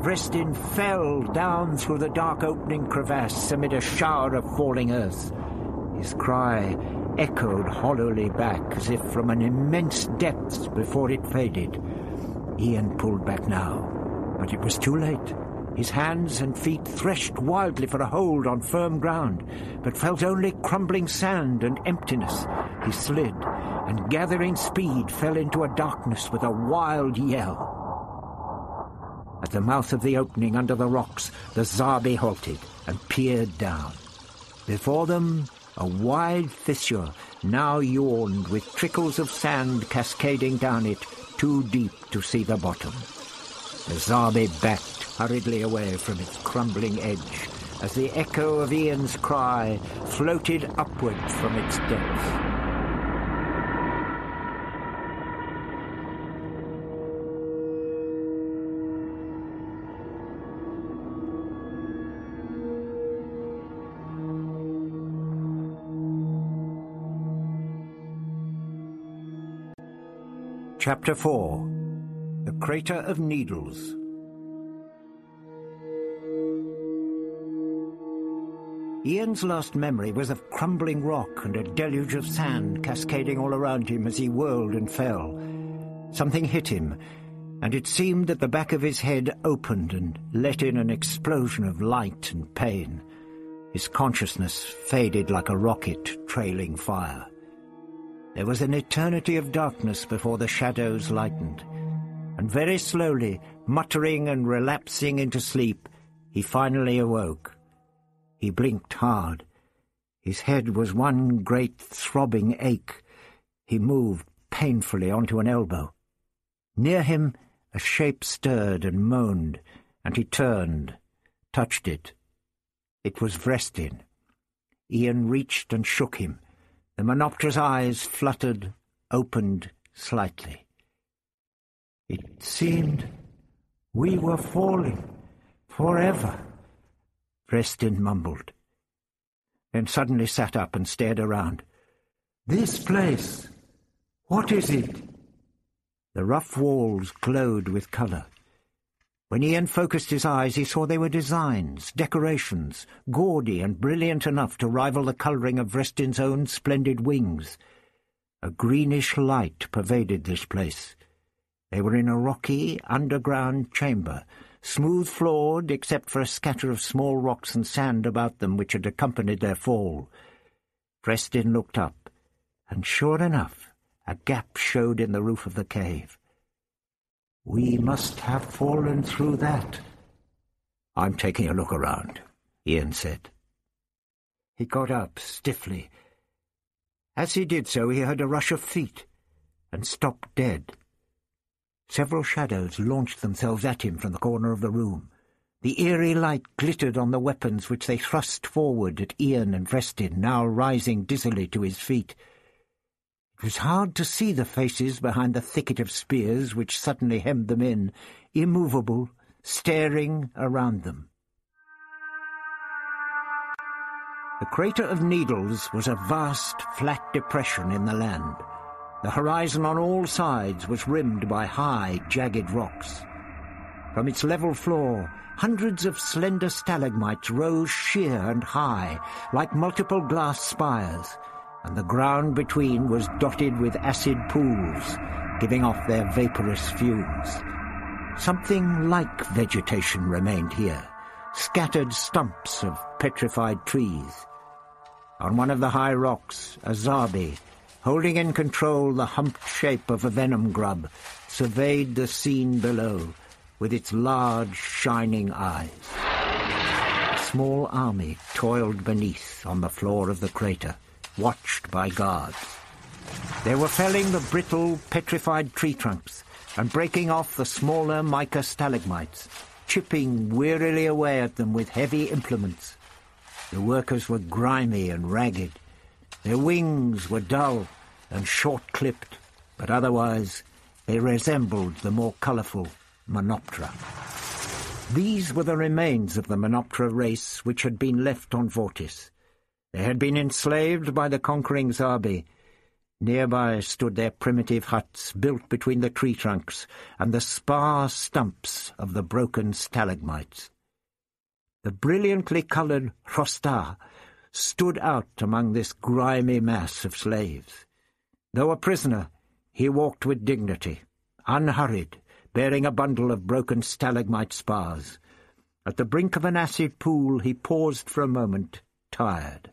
Vrestin fell down through the dark opening crevasse amid a shower of falling earth. His cry echoed hollowly back as if from an immense depth before it faded. Ian pulled back now, but it was too late. His hands and feet threshed wildly for a hold on firm ground, but felt only crumbling sand and emptiness. He slid, and gathering speed fell into a darkness with a wild yell. At the mouth of the opening under the rocks, the Zarbi halted and peered down. Before them, a wide fissure now yawned with trickles of sand cascading down it too deep to see the bottom. The Zarbi backed hurriedly away from its crumbling edge as the echo of Ian's cry floated upward from its depths. Chapter 4 The Crater of Needles Ian's last memory was of crumbling rock and a deluge of sand cascading all around him as he whirled and fell. Something hit him, and it seemed that the back of his head opened and let in an explosion of light and pain. His consciousness faded like a rocket trailing fire. There was an eternity of darkness before the shadows lightened, and very slowly, muttering and relapsing into sleep, he finally awoke. He blinked hard. His head was one great throbbing ache. He moved painfully onto an elbow. Near him a shape stirred and moaned, and he turned, touched it. It was Vrestin. Ian reached and shook him. The Menoptera's eyes fluttered, opened slightly. It seemed we were falling forever, Vrestin mumbled, then suddenly sat up and stared around. This place, what is it? The rough walls glowed with colour. When Ian focused his eyes, he saw they were designs, decorations, gaudy and brilliant enough to rival the colouring of Vrestin's own splendid wings. A greenish light pervaded this place. They were in a rocky, underground chamber, smooth-floored except for a scatter of small rocks and sand about them which had accompanied their fall. Vrestin looked up, and sure enough, a gap showed in the roof of the cave. We must have fallen through that. I'm taking a look around. Ian said. He got up stiffly. As he did so, he heard a rush of feet and stopped dead. Several shadows launched themselves at him from the corner of the room. The eerie light glittered on the weapons which they thrust forward at Ian and Vrestin, now rising dizzily to his feet. It was hard to see the faces behind the thicket of spears which suddenly hemmed them in, immovable, staring around them. The crater of Needles was a vast, flat depression in the land. The horizon on all sides was rimmed by high, jagged rocks. From its level floor, hundreds of slender stalagmites rose sheer and high, like multiple glass spires, and the ground between was dotted with acid pools, giving off their vaporous fumes. Something like vegetation remained here, scattered stumps of petrified trees. On one of the high rocks, a Zarbi, holding in control the humped shape of a venom grub, surveyed the scene below with its large, shining eyes. A small army toiled beneath on the floor of the crater, watched by guards. They were felling the brittle, petrified tree trunks and breaking off the smaller mica stalagmites, chipping wearily away at them with heavy implements. The workers were grimy and ragged. Their wings were dull and short-clipped, but otherwise they resembled the more colourful Menoptera. These were the remains of the Menoptera race which had been left on Vortis. They had been enslaved by the conquering Zarbi. Nearby stood their primitive huts, built between the tree trunks and the spar stumps of the broken stalagmites. The brilliantly coloured Hrostar stood out among this grimy mass of slaves. Though a prisoner, he walked with dignity, unhurried, bearing a bundle of broken stalagmite spars. At the brink of an acid pool he paused for a moment, tired.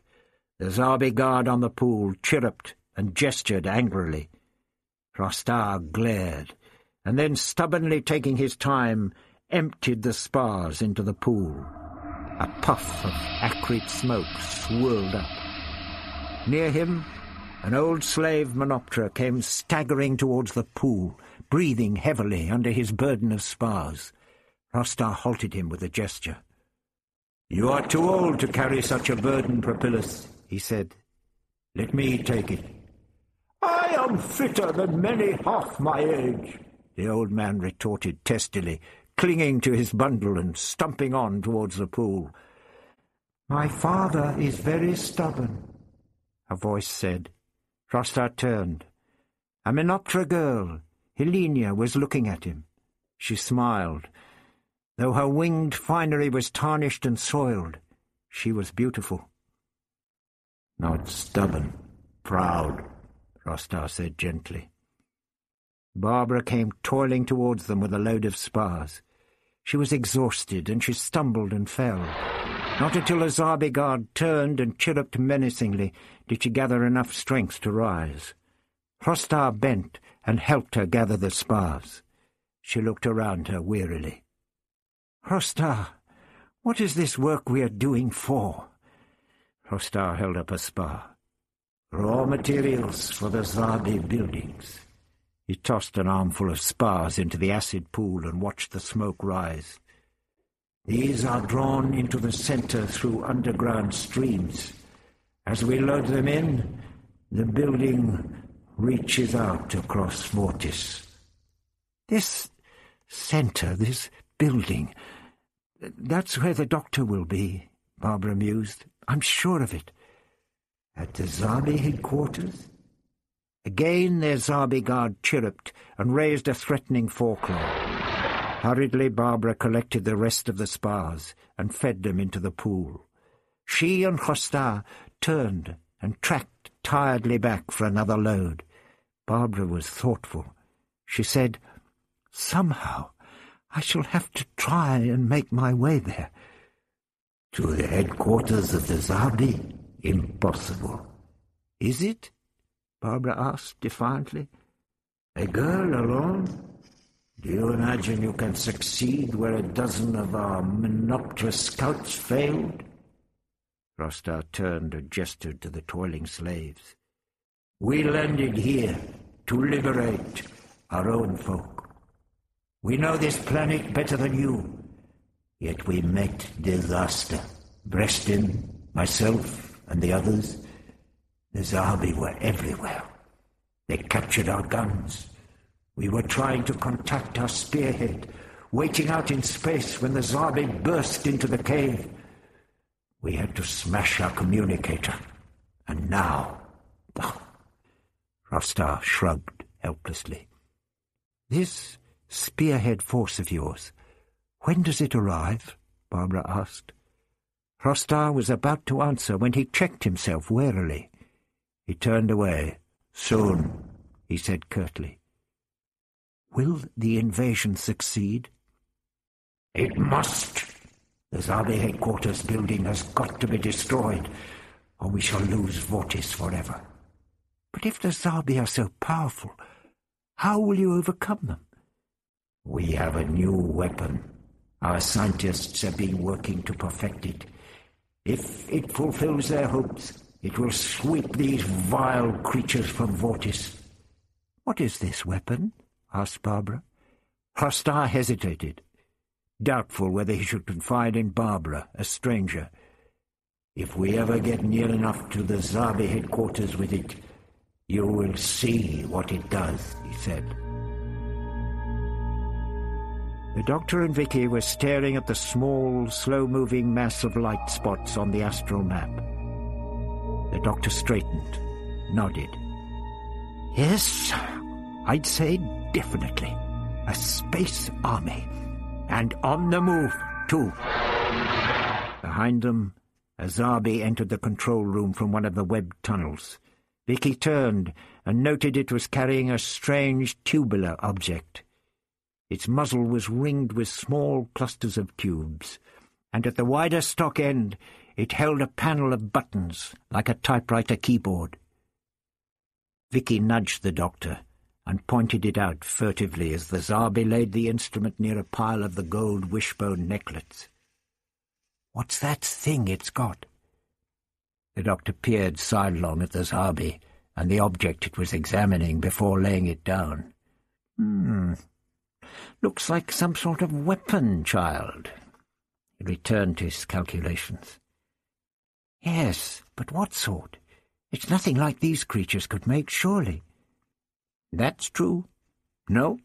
The Zarbi guard on the pool chirruped and gestured angrily. Hrostar glared, and then, stubbornly taking his time, emptied the spars into the pool. A puff of acrid smoke swirled up. Near him, an old slave Menoptera came staggering towards the pool, breathing heavily under his burden of spars. Hrostar halted him with a gesture. You are too old to carry such a burden, Prapillus, he said. Let me take it. I am fitter than many half my age, the old man retorted testily, clinging to his bundle and stumping on towards the pool. My father is very stubborn, a voice said. Hrostar turned. A Menoptera girl, Hlynia was looking at him. She smiled. Though her winged finery was tarnished and soiled, she was beautiful. Not stubborn, proud, Hrostar said gently. Barbara came toiling towards them with a load of spars. She was exhausted, and she stumbled and fell. Not until a Zarbi guard turned and chirruped menacingly did she gather enough strength to rise. Hrostar bent and helped her gather the spars. She looked around her wearily. Hrostar, what is this work we are doing for? Hrostar held up a spar. Raw materials for the Zarbi buildings. He tossed an armful of spars into the acid pool and watched the smoke rise. These are drawn into the center through underground streams. As we load them in, the building reaches out across Vortis. This center, this building, that's where the doctor will be, Barbara mused. I'm sure of it. At the Zarbi headquarters? Again their Zarbi guard chirruped and raised a threatening foreclaw. Hurriedly Barbara collected the rest of the spars and fed them into the pool. She and Hrostar turned and tracked tiredly back for another load. Barbara was thoughtful. She said, Somehow I shall have to try and make my way there. To the headquarters of the Zarbi? Impossible. Is it? Barbara asked defiantly. A girl alone? Do you imagine you can succeed where a dozen of our Menoptera scouts failed? Hrostar turned and gestured to the toiling slaves. We landed here to liberate our own folk. We know this planet better than you, yet we met disaster. Vrestin, myself, and the others, the Zarbi were everywhere. They captured our guns. We were trying to contact our spearhead, waiting out in space when the Zarbi burst into the cave. We had to smash our communicator. And now... Oh. Hrostar shrugged helplessly. This spearhead force of yours, when does it arrive? Barbara asked. Hrostar was about to answer when he checked himself warily. He turned away. Soon, he said curtly. Will the invasion succeed? It must. The Zarbi headquarters building has got to be destroyed, or we shall lose Vortis forever. But if the Zarbi are so powerful, how will you overcome them? We have a new weapon. Our scientists have been working to perfect it. If it fulfills their hopes, it will sweep these vile creatures from Vortis. What is this weapon? asked Barbara. Hrostar hesitated, doubtful whether he should confide in Barbara, a stranger. If we ever get near enough to the Zarbi headquarters with it, you will see what it does, he said. The doctor and Vicky were staring at the small, slow-moving mass of light spots on the astral map. The doctor straightened, nodded. Yes, I'd say definitely. A space army. And on the move, too. Behind them, a Zarbi entered the control room from one of the webbed tunnels. Vicky turned and noted it was carrying a strange tubular object. Its muzzle was ringed with small clusters of tubes, and at the wider stock end it held a panel of buttons, like a typewriter keyboard. Vicky nudged the doctor and pointed it out furtively as the Zarbi laid the instrument near a pile of the gold wishbone necklets. What's that thing it's got? The doctor peered sidelong at the Zarbi and the object it was examining before laying it down. Hmm. Looks like some sort of weapon, child. He returned to his calculations. Yes, but what sort? It's nothing like these creatures could make, surely. That's true. No?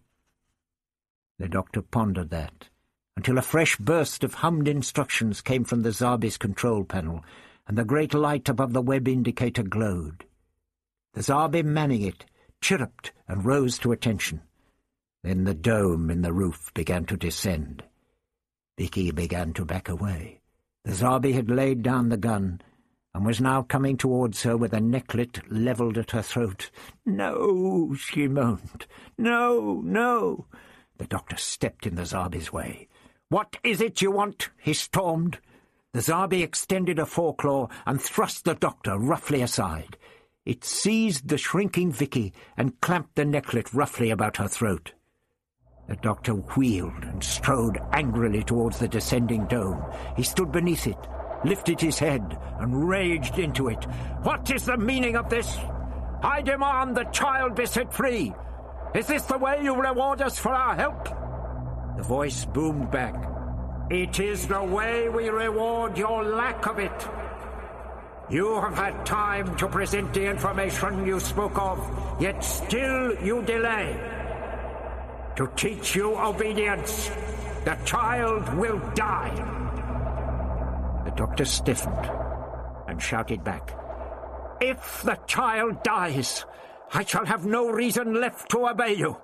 The doctor pondered that, until a fresh burst of hummed instructions came from the Zarbi's control panel, and the great light above the web indicator glowed. The Zarbi manning it chirruped and rose to attention. Then the dome in the roof began to descend. Vicky began to back away. The Zarbi had laid down the gun and was now coming towards her with a necklet levelled at her throat. No, she moaned. No, no. The doctor stepped in the Zarbi's way. What is it you want? he stormed. The Zarbi extended a foreclaw and thrust the doctor roughly aside. It seized the shrinking Vicky and clamped the necklet roughly about her throat. The doctor wheeled and strode angrily towards the descending dome. He stood beneath it, lifted his head, and raged into it. What is the meaning of this? I demand the child be set free. Is this the way you reward us for our help? The voice boomed back. It is the way we reward your lack of it. You have had time to present the information you spoke of, yet still you delay. To teach you obedience, the child will die. The doctor stiffened and shouted back, If the child dies, I shall have no reason left to obey you.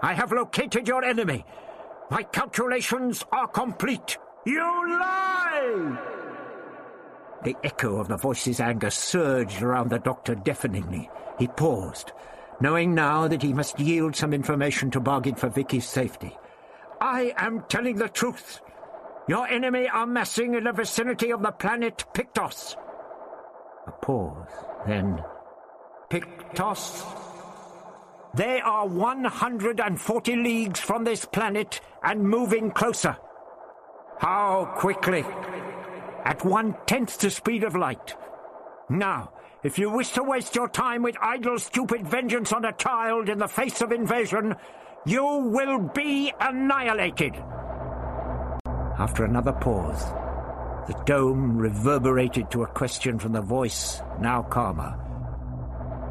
I have located your enemy. My calculations are complete. You lie! The echo of the voice's anger surged around the doctor deafeningly. He paused, knowing now that he must yield some information to bargain for Vicky's safety. I am telling the truth. Your enemy are massing in the vicinity of the planet Pictos. A pause, then... Pictos? They are 140 leagues from this planet and moving closer. How quickly? at one-tenth the speed of light. Now, if you wish to waste your time with idle, stupid vengeance on a child in the face of invasion, you will be annihilated. After another pause, the dome reverberated to a question from the voice, now calmer.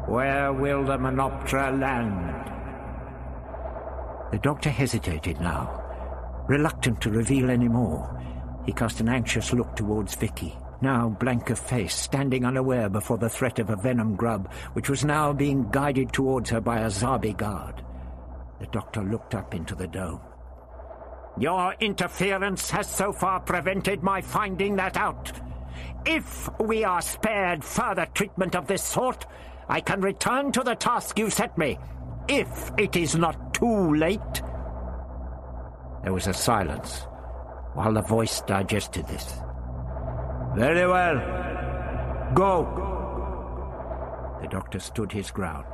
Where will the Menoptera land? The doctor hesitated now, reluctant to reveal any more. He cast an anxious look towards Vicky, now blank of face, standing unaware before the threat of a venom grub, which was now being guided towards her by a Zarbi guard. The doctor looked up into the dome. Your interference has so far prevented my finding that out. If we are spared further treatment of this sort, I can return to the task you set me, if it is not too late. There was a silence, while the voice digested this. Very well. Go. The doctor stood his ground.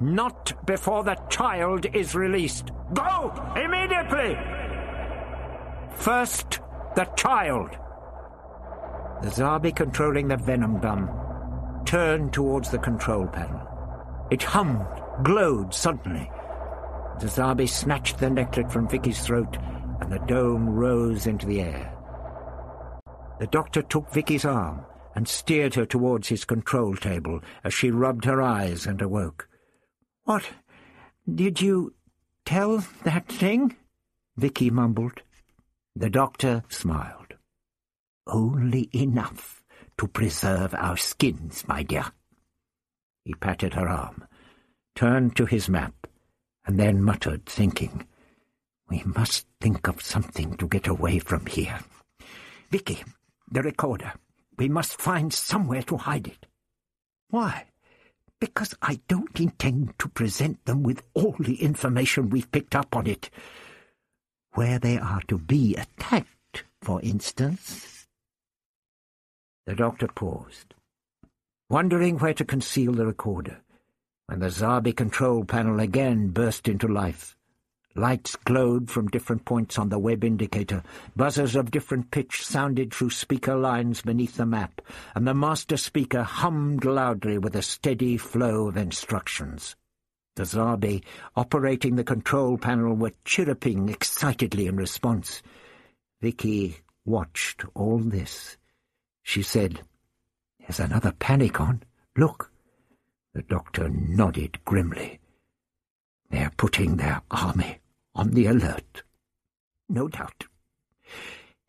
Not before the child is released. Go! Immediately! First, the child. The Zarbi controlling the venom gun turned towards the control panel. It hummed, glowed suddenly. The Zarbi snatched the necklet from Vicky's throat, and the dome rose into the air. The doctor took Vicky's arm and steered her towards his control table as she rubbed her eyes and awoke. What did you tell that thing? Vicky mumbled. The doctor smiled. Only enough to preserve our skins, my dear. He patted her arm, turned to his map, and then muttered, thinking, We must think of something to get away from here. Vicky, the recorder. We must find somewhere to hide it. Why? because I don't intend to present them with all the information we've picked up on it. Where they are to be attacked, for instance. The doctor paused, wondering where to conceal the recorder, when the Zarbi control panel again burst into life. Lights glowed from different points on the web indicator. Buzzers of different pitch sounded through speaker lines beneath the map, and the master speaker hummed loudly with a steady flow of instructions. The Zarbi, operating the control panel, were chirruping excitedly in response. Vicky watched all this. She said, There's another panic on. Look. The doctor nodded grimly. They're putting their army on the alert. No doubt.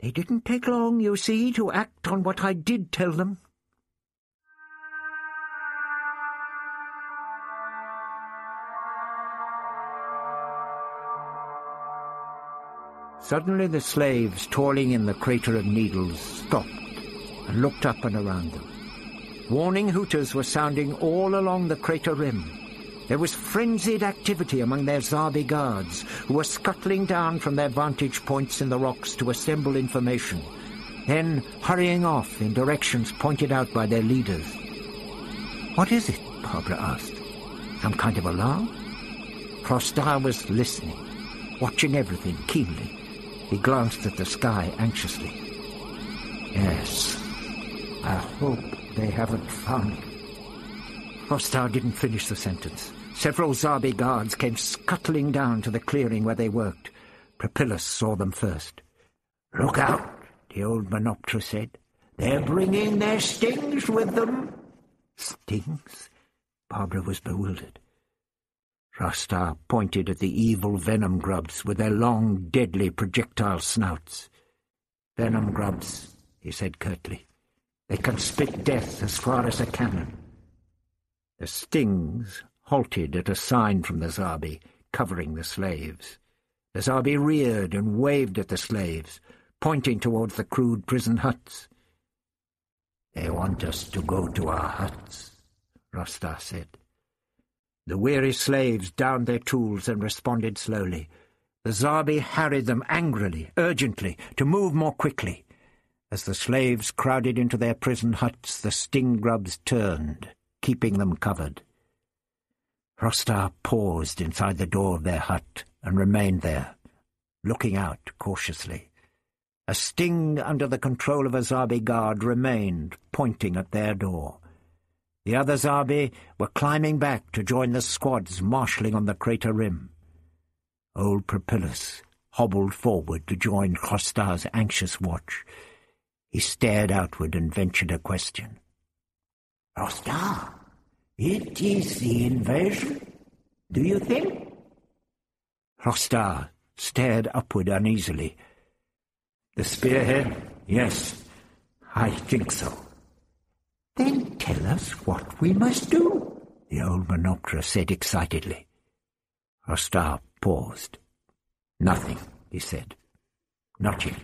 They didn't take long, you see, to act on what I did tell them. Suddenly the slaves toiling in the crater of needles stopped and looked up and around them. Warning hooters were sounding all along the crater rim. There was frenzied activity among their Zarbi guards, who were scuttling down from their vantage points in the rocks to assemble information, then hurrying off in directions pointed out by their leaders. What is it? Barbara asked. Some kind of alarm? Hrostar was listening, watching everything keenly. He glanced at the sky anxiously. Yes, I hope they haven't found it. Hrostar didn't finish the sentence. Several Zarbi guards came scuttling down to the clearing where they worked. Prapillus saw them first. Look out, the old Menoptera said. They're bringing their stings with them. Stings? Barbara was bewildered. Hrostar pointed at the evil venom grubs with their long, deadly projectile snouts. Venom grubs, he said curtly. They can spit death as far as a cannon. The stings halted at a sign from the Zarbi, covering the slaves. The Zarbi reared and waved at the slaves, pointing towards the crude prison huts. They want us to go to our huts, Hrostar said. The weary slaves downed their tools and responded slowly. The Zarbi harried them angrily, urgently, to move more quickly. As the slaves crowded into their prison huts, the sting grubs turned, keeping them covered. Hrostar paused inside the door of their hut and remained there, looking out cautiously. A sting under the control of a Zarbi guard remained, pointing at their door. The other Zarbi were climbing back to join the squads marshalling on the crater rim. Old Prapillus hobbled forward to join Hrostar's anxious watch. He stared outward and ventured a question. Hrostar, it is the invasion, do you think? Hrostar stared upward uneasily. The spearhead? Yes, I think so. Then tell us what we must do, the old Menoptera said excitedly. Hrostar paused. Nothing, he said. Not yet.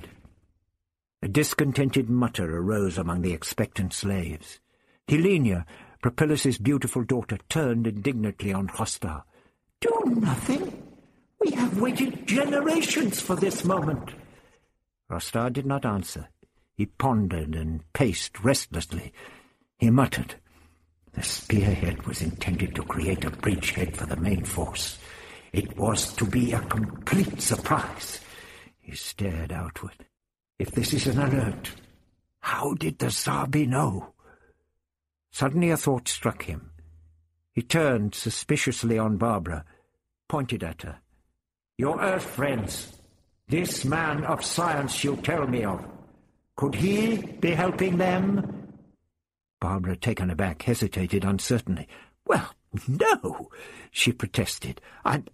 A discontented mutter arose among the expectant slaves. Hylenia, Prapillus's beautiful daughter, turned indignantly on Hrostar. Do nothing? We have waited generations for this moment. Hrostar did not answer. He pondered and paced restlessly. He muttered. The spearhead was intended to create a bridgehead for the main force. It was to be a complete surprise. He stared outward. If this is an alert, how did the Zarbi know? Suddenly a thought struck him. He turned suspiciously on Barbara, pointed at her. Your Earth friends, this man of science you tell me of, could he be helping them? Barbara, taken aback, hesitated uncertainly. Well, no, she protested. I'm,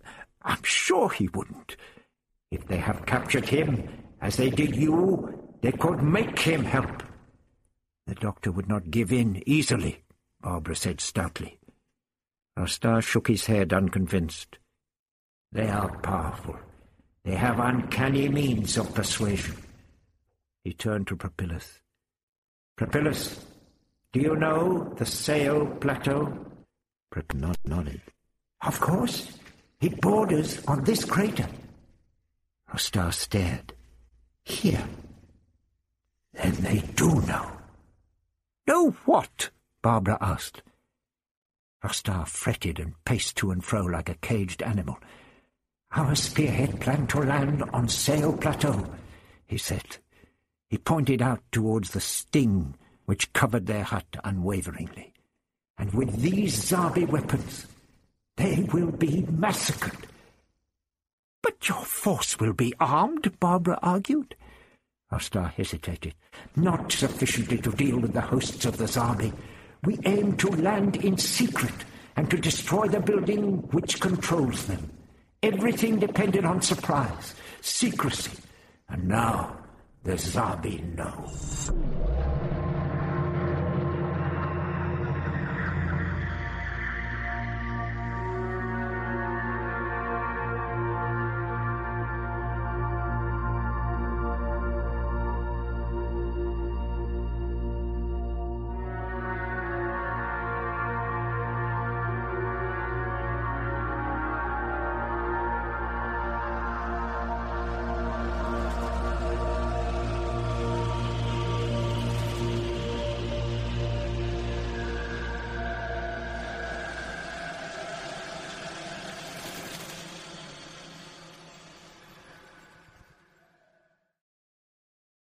I'm sure he wouldn't. If they have captured him, as they did you, they could make him help. The doctor would not give in easily, Barbara said stoutly. Hrostar shook his head, unconvinced. They are powerful. They have uncanny means of persuasion. He turned to Prapillus. Prapillus, do you know the Sail Plateau? Prapillus nodded. Of course. It borders on this crater. Hrostar stared. Here. Then they do know. Know what? Barbara asked. Hrostar fretted and paced to and fro like a caged animal. Our spearhead planned to land on Sail Plateau, he said. He pointed out towards the sting which covered their hut unwaveringly. And with these Zarbi weapons, they will be massacred. But your force will be armed, Barbara argued. Hrostar hesitated. Not sufficiently to deal with the hosts of the Zarbi. We aim to land in secret and to destroy the building which controls them. Everything depended on surprise, secrecy, and now the Zarbi know.